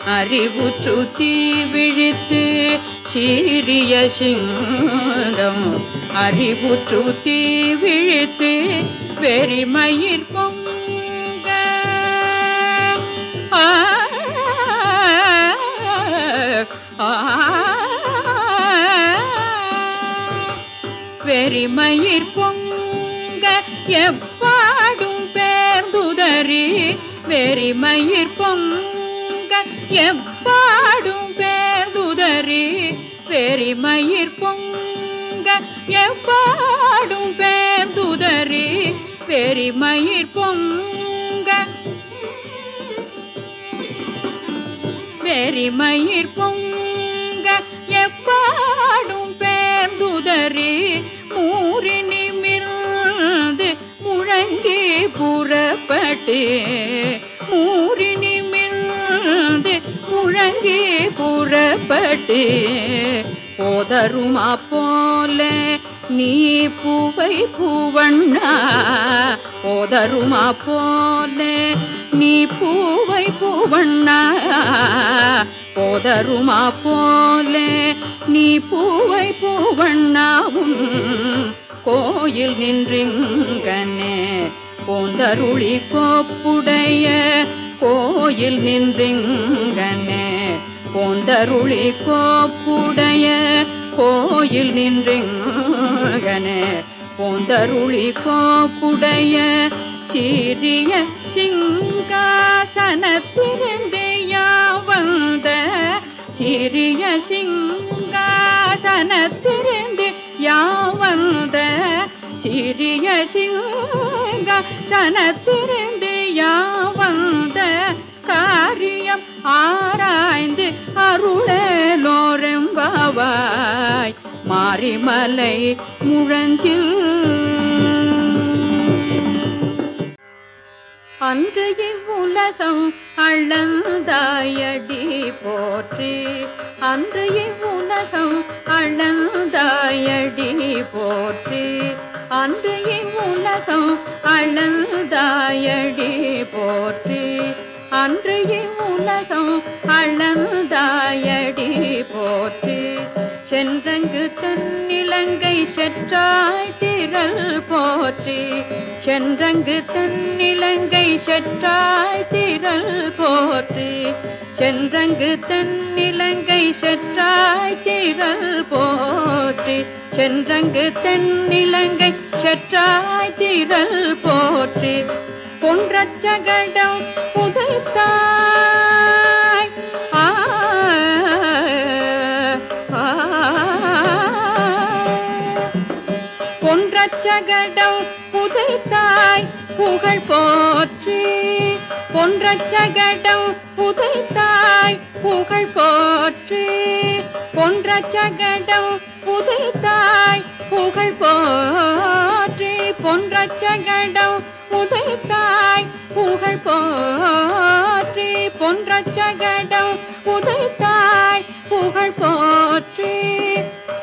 அறிவுற்று தீ விழித்து சீரிய சிங்கம் அறிவுற்று தீ விழித்து வெறிமயிர் பொங்க ஆ பெருமயிர் பொங்க எப்பாடும் பேர்ந்துதறி பெருமயிர் பொங்க எப்பாடும் பேர்ந்துதறி பெருமயிர் பொங்க எப்பாடும் பேர்ந்துதறி பெருமயிர் பொங்க. பெருமயிர் பொங்க எப்பாடும் பேர்ந்துதறி மூறி நிமிர்ந்து முழங்கி புறப்பட்டு மூறி நிமிர்ந்து முழங்கி புறப்பட்டு போதருமா போல நீ பூவை பூவண்ணா? போதருமா போல நீ பூவை பூவண்ணா? போதருமா போல நீ பூவை பூவண்ணாவும் கோயில் நின்றிங்கனே போந்தருளி கோப்புடைய கோயில் நின்றிங்கனே. போந்தருளி கோப்புடைய கோயில் நின்றெங்கனே. போந்தருளி கோப்புடைய சீரிய சிங்காசனத்திலிருந்து யாவந்த. சிறிய சிங்காசனத்திலிருந்து யாவந்த. சிறிய சிங்காசனத்திலிருந்து செய்யா காரிய ஆராய்ந்து அருளலோரெம்பாவாய். மாரிமலை முழஞ்சில் அன்று இவ்வுலகம் அழந்தாயடி போற்றி. அன்று இவ்வுலகம் அழந்தாயடி போற்றி. அன்று இவ்வுலகம் அழந்தாயடி போற்றி. அன்று உலகம் அளந்தாயடி போற்று. சென்றங்கு தன்னிலங்கை செற்றாய் திரள் போற்றி. சென்றங்கு தன்னிலங்கை செற்றாய் திரள் போற்றி. சென்றங்கு தன்னிலங்கை செற்றாய் திரள் போற்றி. சென்றங்கு தன்னிலங்கை செற்றாய் திரள் போற்றி. பொன்றச்சகடம் புதைத்தாய் ஆ ஆ பொன்றச்சகடம் புதைத்தாய் புகழ் போற்றி பொன்றச்சகடம் புதைத்தாய் புகழ் போற்றி. பொன்றச்சகடம் புதைத்தாய் புகழ் போற்றி. பொன்றச்சகடம் புதைத்தாய் புகழ் போற்றி. பொன்றச்சகடம் புதைத்தாய் புகழ் போற்றி.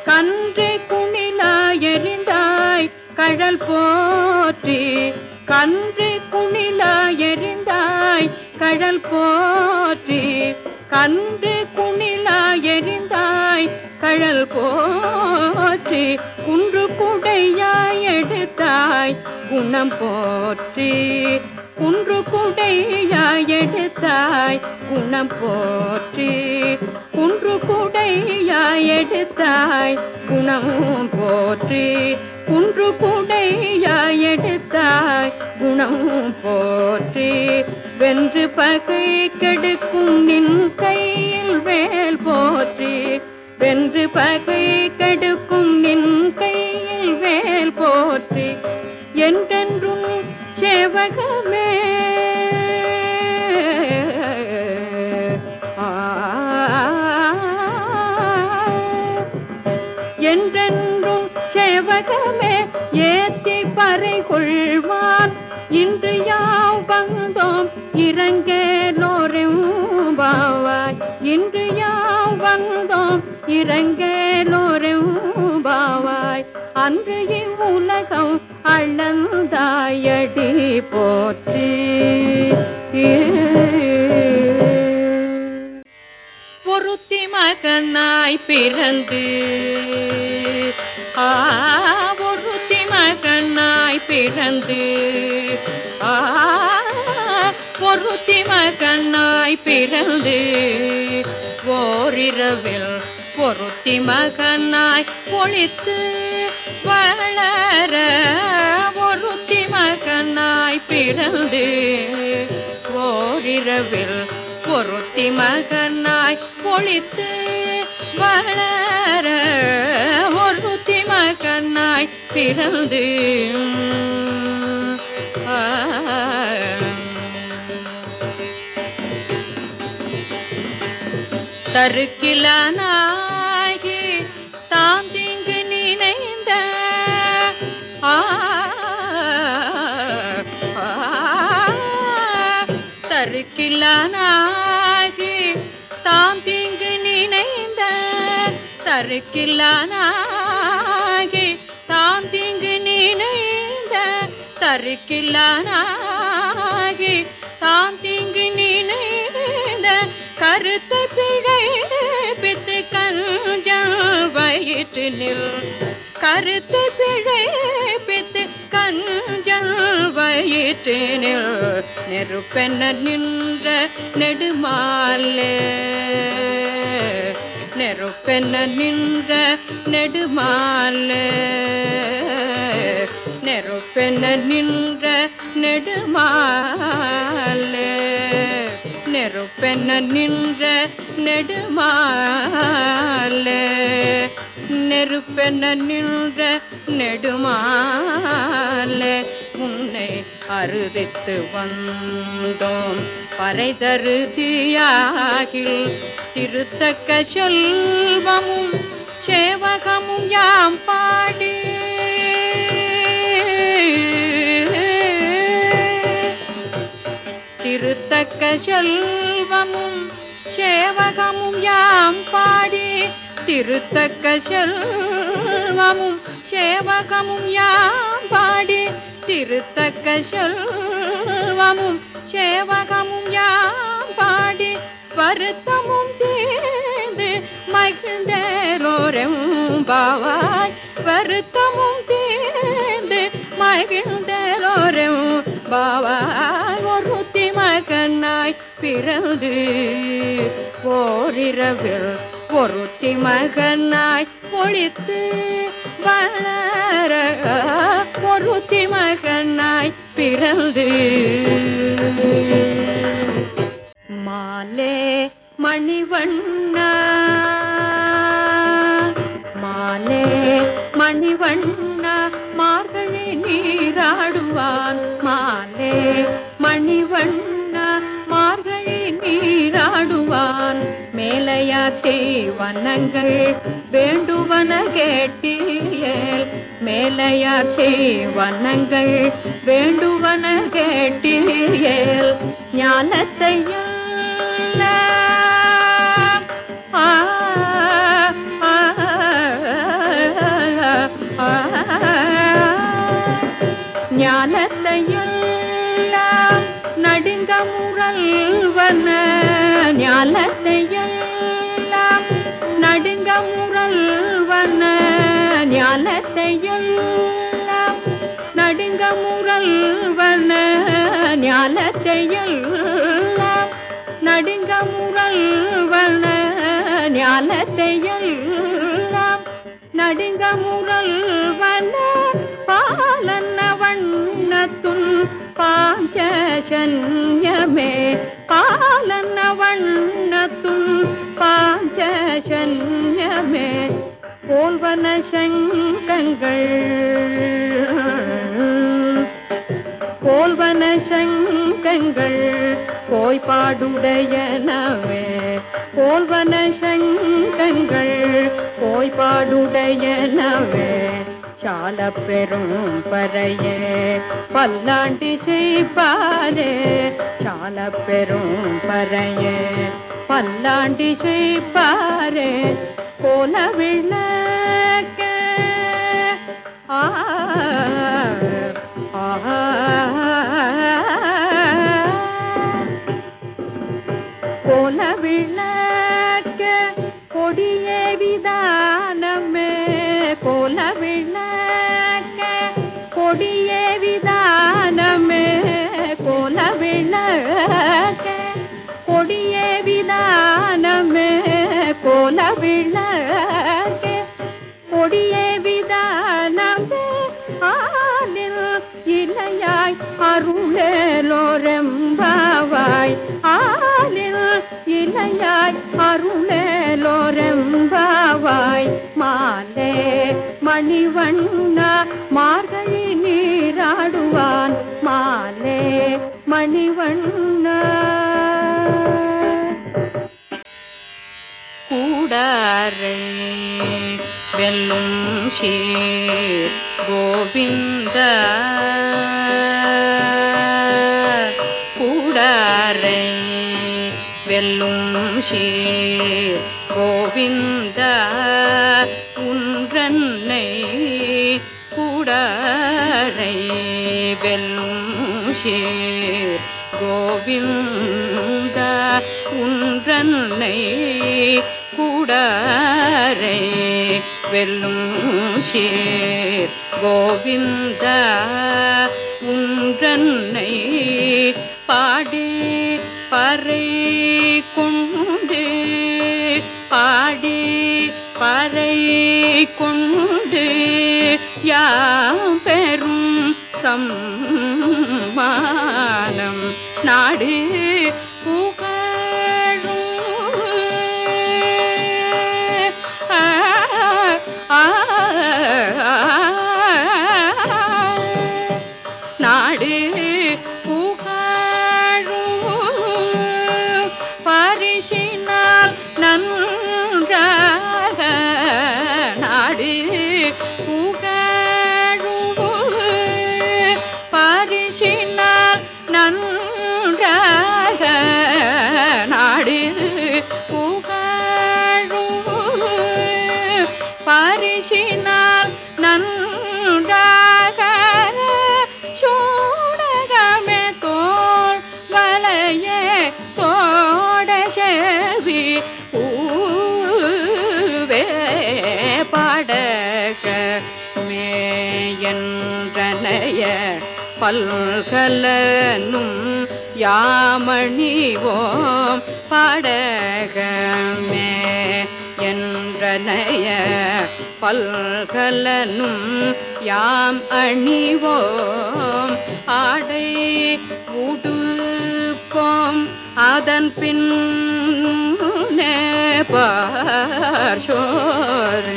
கன்று குணிலா எரிந்தாய் கழல் போற்றி. கன்று குணிலா எரிந்தாய் கழல் போற்றி. கன்று குணிலா எரிந்தாய் கழல் போற்றி. குன்று குடையாய் எடுத்தாய் குணம் போற்றி. குன்று குடையாய் எடுத்தாய் குணம் போற்றி. குன்று குடையாய் எடுத்தாய் குணம் போற்றி. ஒரு குடையாய் எடுத்தாய் குணம் போற்றி. வென்று பகை கெடுக்கும் நின் கையில் வேல் போற்றி. வென்று பகை கெடுக்கும் நின் கையில் வேல் போற்றி. என்றென்றும் செவகமே சேவகமே ஏத்தி பறை கொள்வான். இன்று யாவ் வந்தோம் இறங்கே நோரெம்பாவாய் இன்று யாவ் வந்தோம் இறங்கே நோரெம்பாவாய் அன்று இவ்வுலகம் அளந்தாயடி போற்றி. பொருத்தி மகனாய் பிறந்து ஆ பொருத்தி மகனாய் பிறந்து. ஆ பொருத்தி மகனாய் பிறந்து. ஓரிரவில் பொருத்தி மகனாய் பொழித்து வளர ஒருத்தி மகனாய் பிறந்து. ஓரிரவில் பொருத்தி மகனாய் பொழித்து வளர ஒருத்தி கண்ணாய் பிறந்து ஆ. தாம் திங்கு நினைந்த ஆ, தாம் திங்கு நினைந்த தருக்கிலானாகி தாம் தீங்கு நினைந்த தருக்கில்லானாகி. தாம் தீங்கு நினைந்த கருத்தை பிழைப்பித்து கஞ்சல் வயிற்றினில் கருத்தை பிழைப்பித்து கஞ்சல் வயிற்றினில் நெருப்பென நின்ற நெடுமாலே. நெருப்பென நின்ற நெடுமால. நெருப்பென நின்ற நெடுமாலே. நெருப்பென நின்ற நெடுமாலே. நெருப்பென நின்ற நெடுமாலே. உன்னை அறுதித்து வந்தோம். பறைதரு தீயாகில் திருத்தக்க செல்வமும் சேவகமும் யாம் பாடி திருத்தக்க செல்வமும் சேவகமும் யாம் பாடி திருத்தக்க செல்வமும் சேவகமும் யாம் பாடி திருத்தக்க செல்வமும் சேவகமும் யாம் பாடி வருத்தமும் தீர்ந்து மகிழ்ந்தேரோரெம் பாவாய் வருத்தமும் தீர்ந்து மகிழ்ந்தேரோரெம் பாவால் ஒருத்தி மகனாய் பிறந்து போரிரவில் ஒருத்தி மகனாய் ஒழித்து வளர ஒருத்தி மகனாய் பிறந்து மாலே மணிவண்ணா மாலே மணிவண்ணா மார்கழி நீராடுவான் மாலே மணிவண்ண மார்கழி நீராடுவான் மேலையார் செய்வனங்கள் வேண்டுவன கேட்டீயேல். மேலையார் செய்வனங்கள் வேண்டுவன கேட்டீயேல். ஞானத்தையும் ஆ, ஞானத்தையெல்லாம் நடுங்க முரல்வன. ஞானத்தையெல்லாம் நடுங்க முரல்வன. ஞானத்தையெல்லாம் நடுங்க முரல்வன. ஞானத்தையெல்லாம் நடுங்க முரல்வன. ஞானத்தையெல்லாம் நடுங்க முரல்வன பாலன்ன வண்ணத்துள் பாஞ்சசன்யமே. பாலன்ன வண்ணத்துள் பாஞ்சசன்யமே. போல்வன சங்கங்கள். போல்வன சங்கங்கள் போய்பாடுடையனவே போல்வன சங்கங்கள் போய்பாடுடையனவே சால பெரும் பறையே. பல்லாண்டி செய்ப்பாரே சால பெரும் பறையே. பல்லாண்டி செய்ப்பாரே போல விளக்க ஆ கோல விளக்க கொடிய விதானமே கோல விளக்க. கொடிய விதானமே ஆனில் இலையாய் அருளேலோரெம்பாவாய். ஆனில் இலையாய் அருளேலோரெம்பாவாய். மாலே மணிவண்ணா மார்கழி நீராடுவான். மாலே மணிவண்ண கூடாரை வெல்லும் ஷீர் கோவிந்த கூடாரை வெல்லும் ஷீர் கோவிந்த உன்றன்னை கூடாரை வெல்லும் ஷீர் கோவிந்த உன்றன்னை கூடரை வெல்லும் ஷேர் கோவிந்த உன்றன்னை பாடி பறை கொண்டு பாடி பறை கொண்டு யா பெரும் சம்மானம் நாடு புகழும் நாடு பல்கலனும் யாமணிவோம் பாடகமே என்றனைய பல்கலனும் யாம் அணிவோம் ஆடை உடுப்போம் அதன் பின் பார் சோறு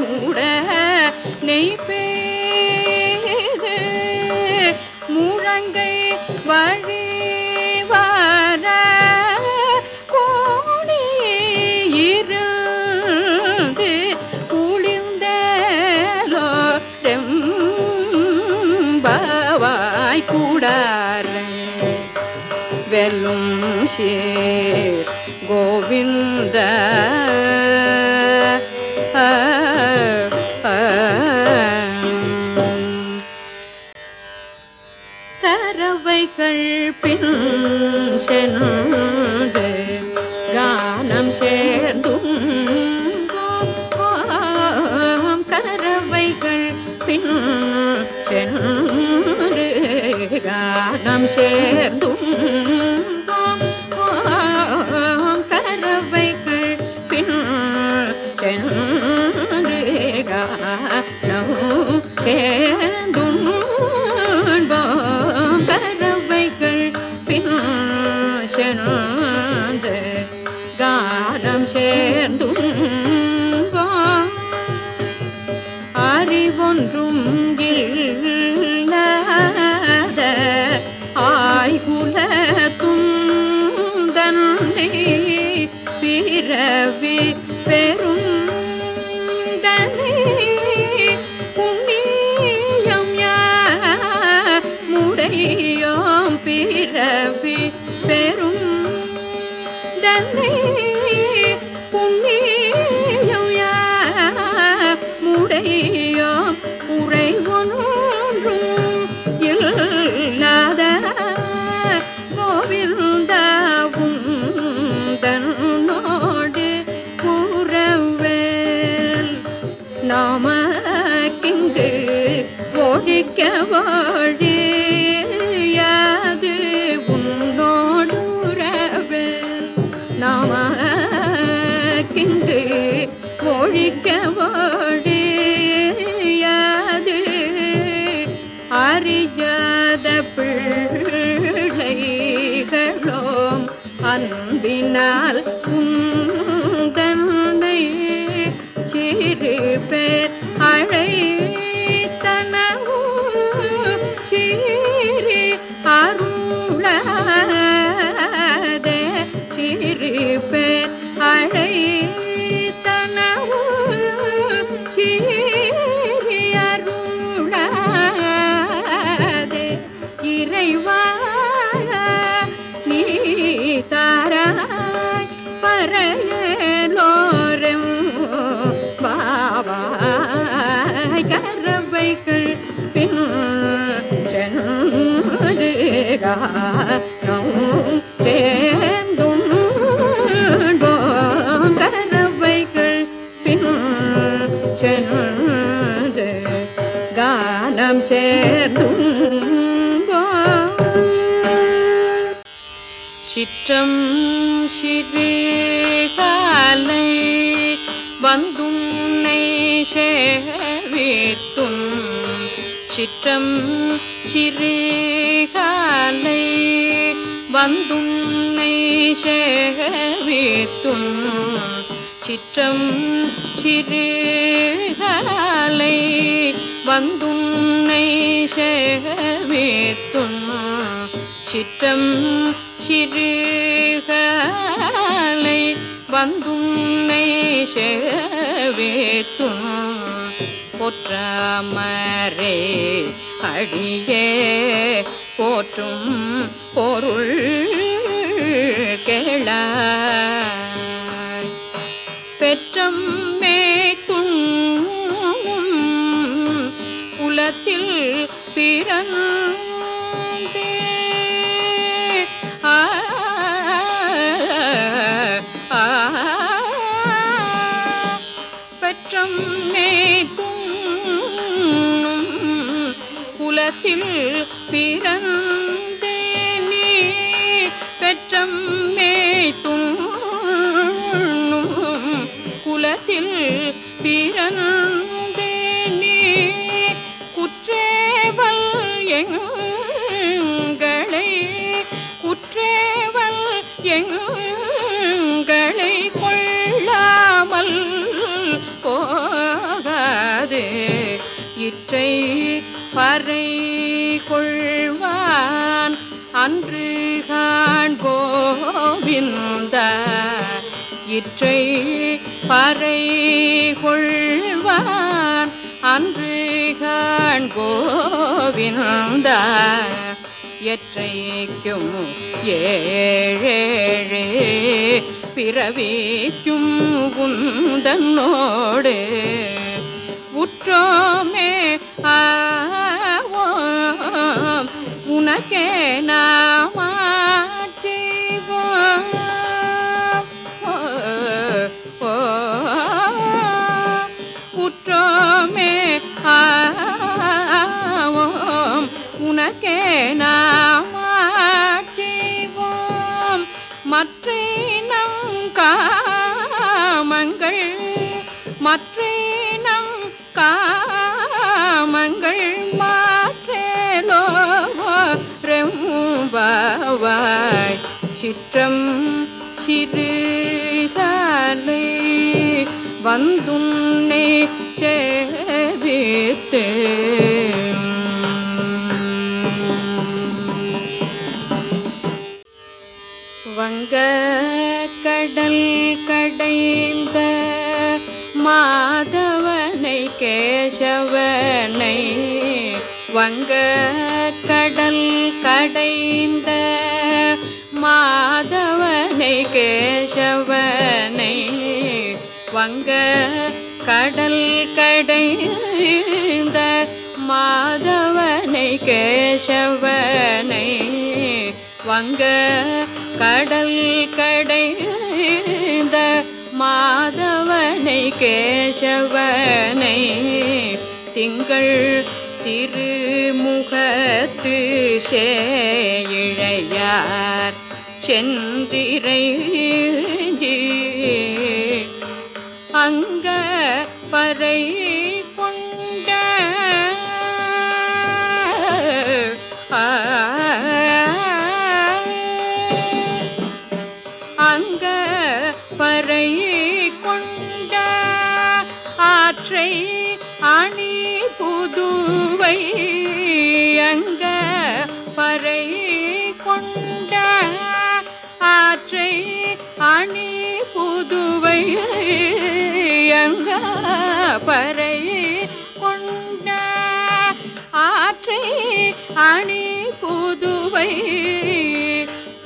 மூட நெய் பெய்து வழி வழிவார கோணி இருந்து குளிர்ந்தலோ ரெம்பவாய் கூடாரே. வெல்லும் சேர் கோவிந்த பிறவி பெரும் புண்ணியம் முடையோம் பிறவி பெரும் தன்னை புண்ணியம் முடையோம் ஒழிக்க அறியாத பிள்ளைகளோம் அன்பினால் சேர்ந்தும் போம் சிற்றம் சிறுகாலை வந்துன்னை சேவித்தும் சிற்றம் சிறுகாலை வந்துன்னை சேவித்தும் சிற்றம் சிறுகாலை பொற்றமரே அடியே போற்றும் பொருள் கேள. பெற்றம் மேற்கும் குலத்தில் பிறந்த உலகில் பிறந்தே நீ பெற்றம்மே துண்ணும் குலத்தில் பிறந்தே நீ குற்றேவல் எங்களை குற்றேவல் எங்களை கொள்ளாமல் போகாது. இற்றை பறை கொள்வான் அன்று காண்கோவிந்த இற்றை பறை கொள்வான் அன்று காண்கோவிந்த எற்றைக்கும் ஏழேழே பிறவிக்கும் உந்தன்னோடு உற்றோமே ஆ கேசவனை வங்க கடல் கடைந்த மாதவனை கேசவனை வங்க கடல் கடைந்த மாதவனை கேசவனை திங்கள் திருமுகத்து சேயிழையார். செந்திரை அங்க பறை கொண்ட அங்க பறை கொண்ட ஆற்றை அணி புதுவை அங்க பறை கொண்ட ஆற்றை அணி புதுவை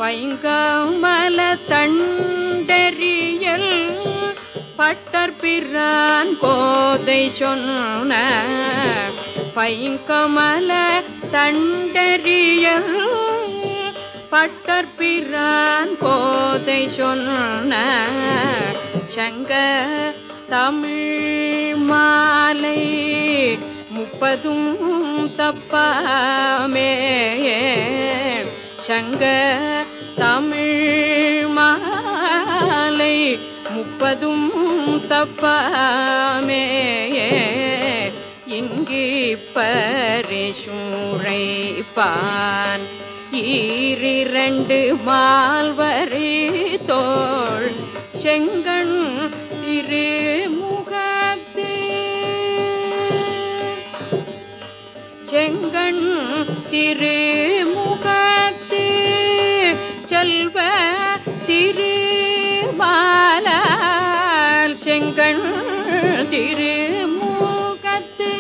பைங்கமல தண்டரியல் பட்டர் பிரான் கோதை சொன்ன பைங்கமல தண்டரியல் பட்டர் பிரான் கோதை சொன்ன சங்க தமிழ் மாலை முப்பதும் தப்பாமே. சங்க தமிழ் மாலை முப்பதும் தப்பாமே. இங்கு பரிசூரைப்பான். ஈரிரண்டு மால்வரி தோள். செங்கண் திருமுகத்து செங்கண் திருமுகத்து செல்வ திருமாலால் செங்கண் திருமுகத்து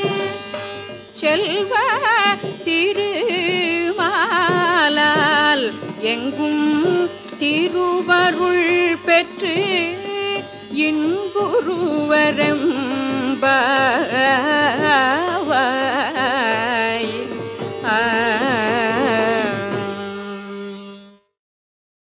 செல்வ திருமாலால் எங்கும் திருவருள் பெற்று இன்புருவரம்பாவா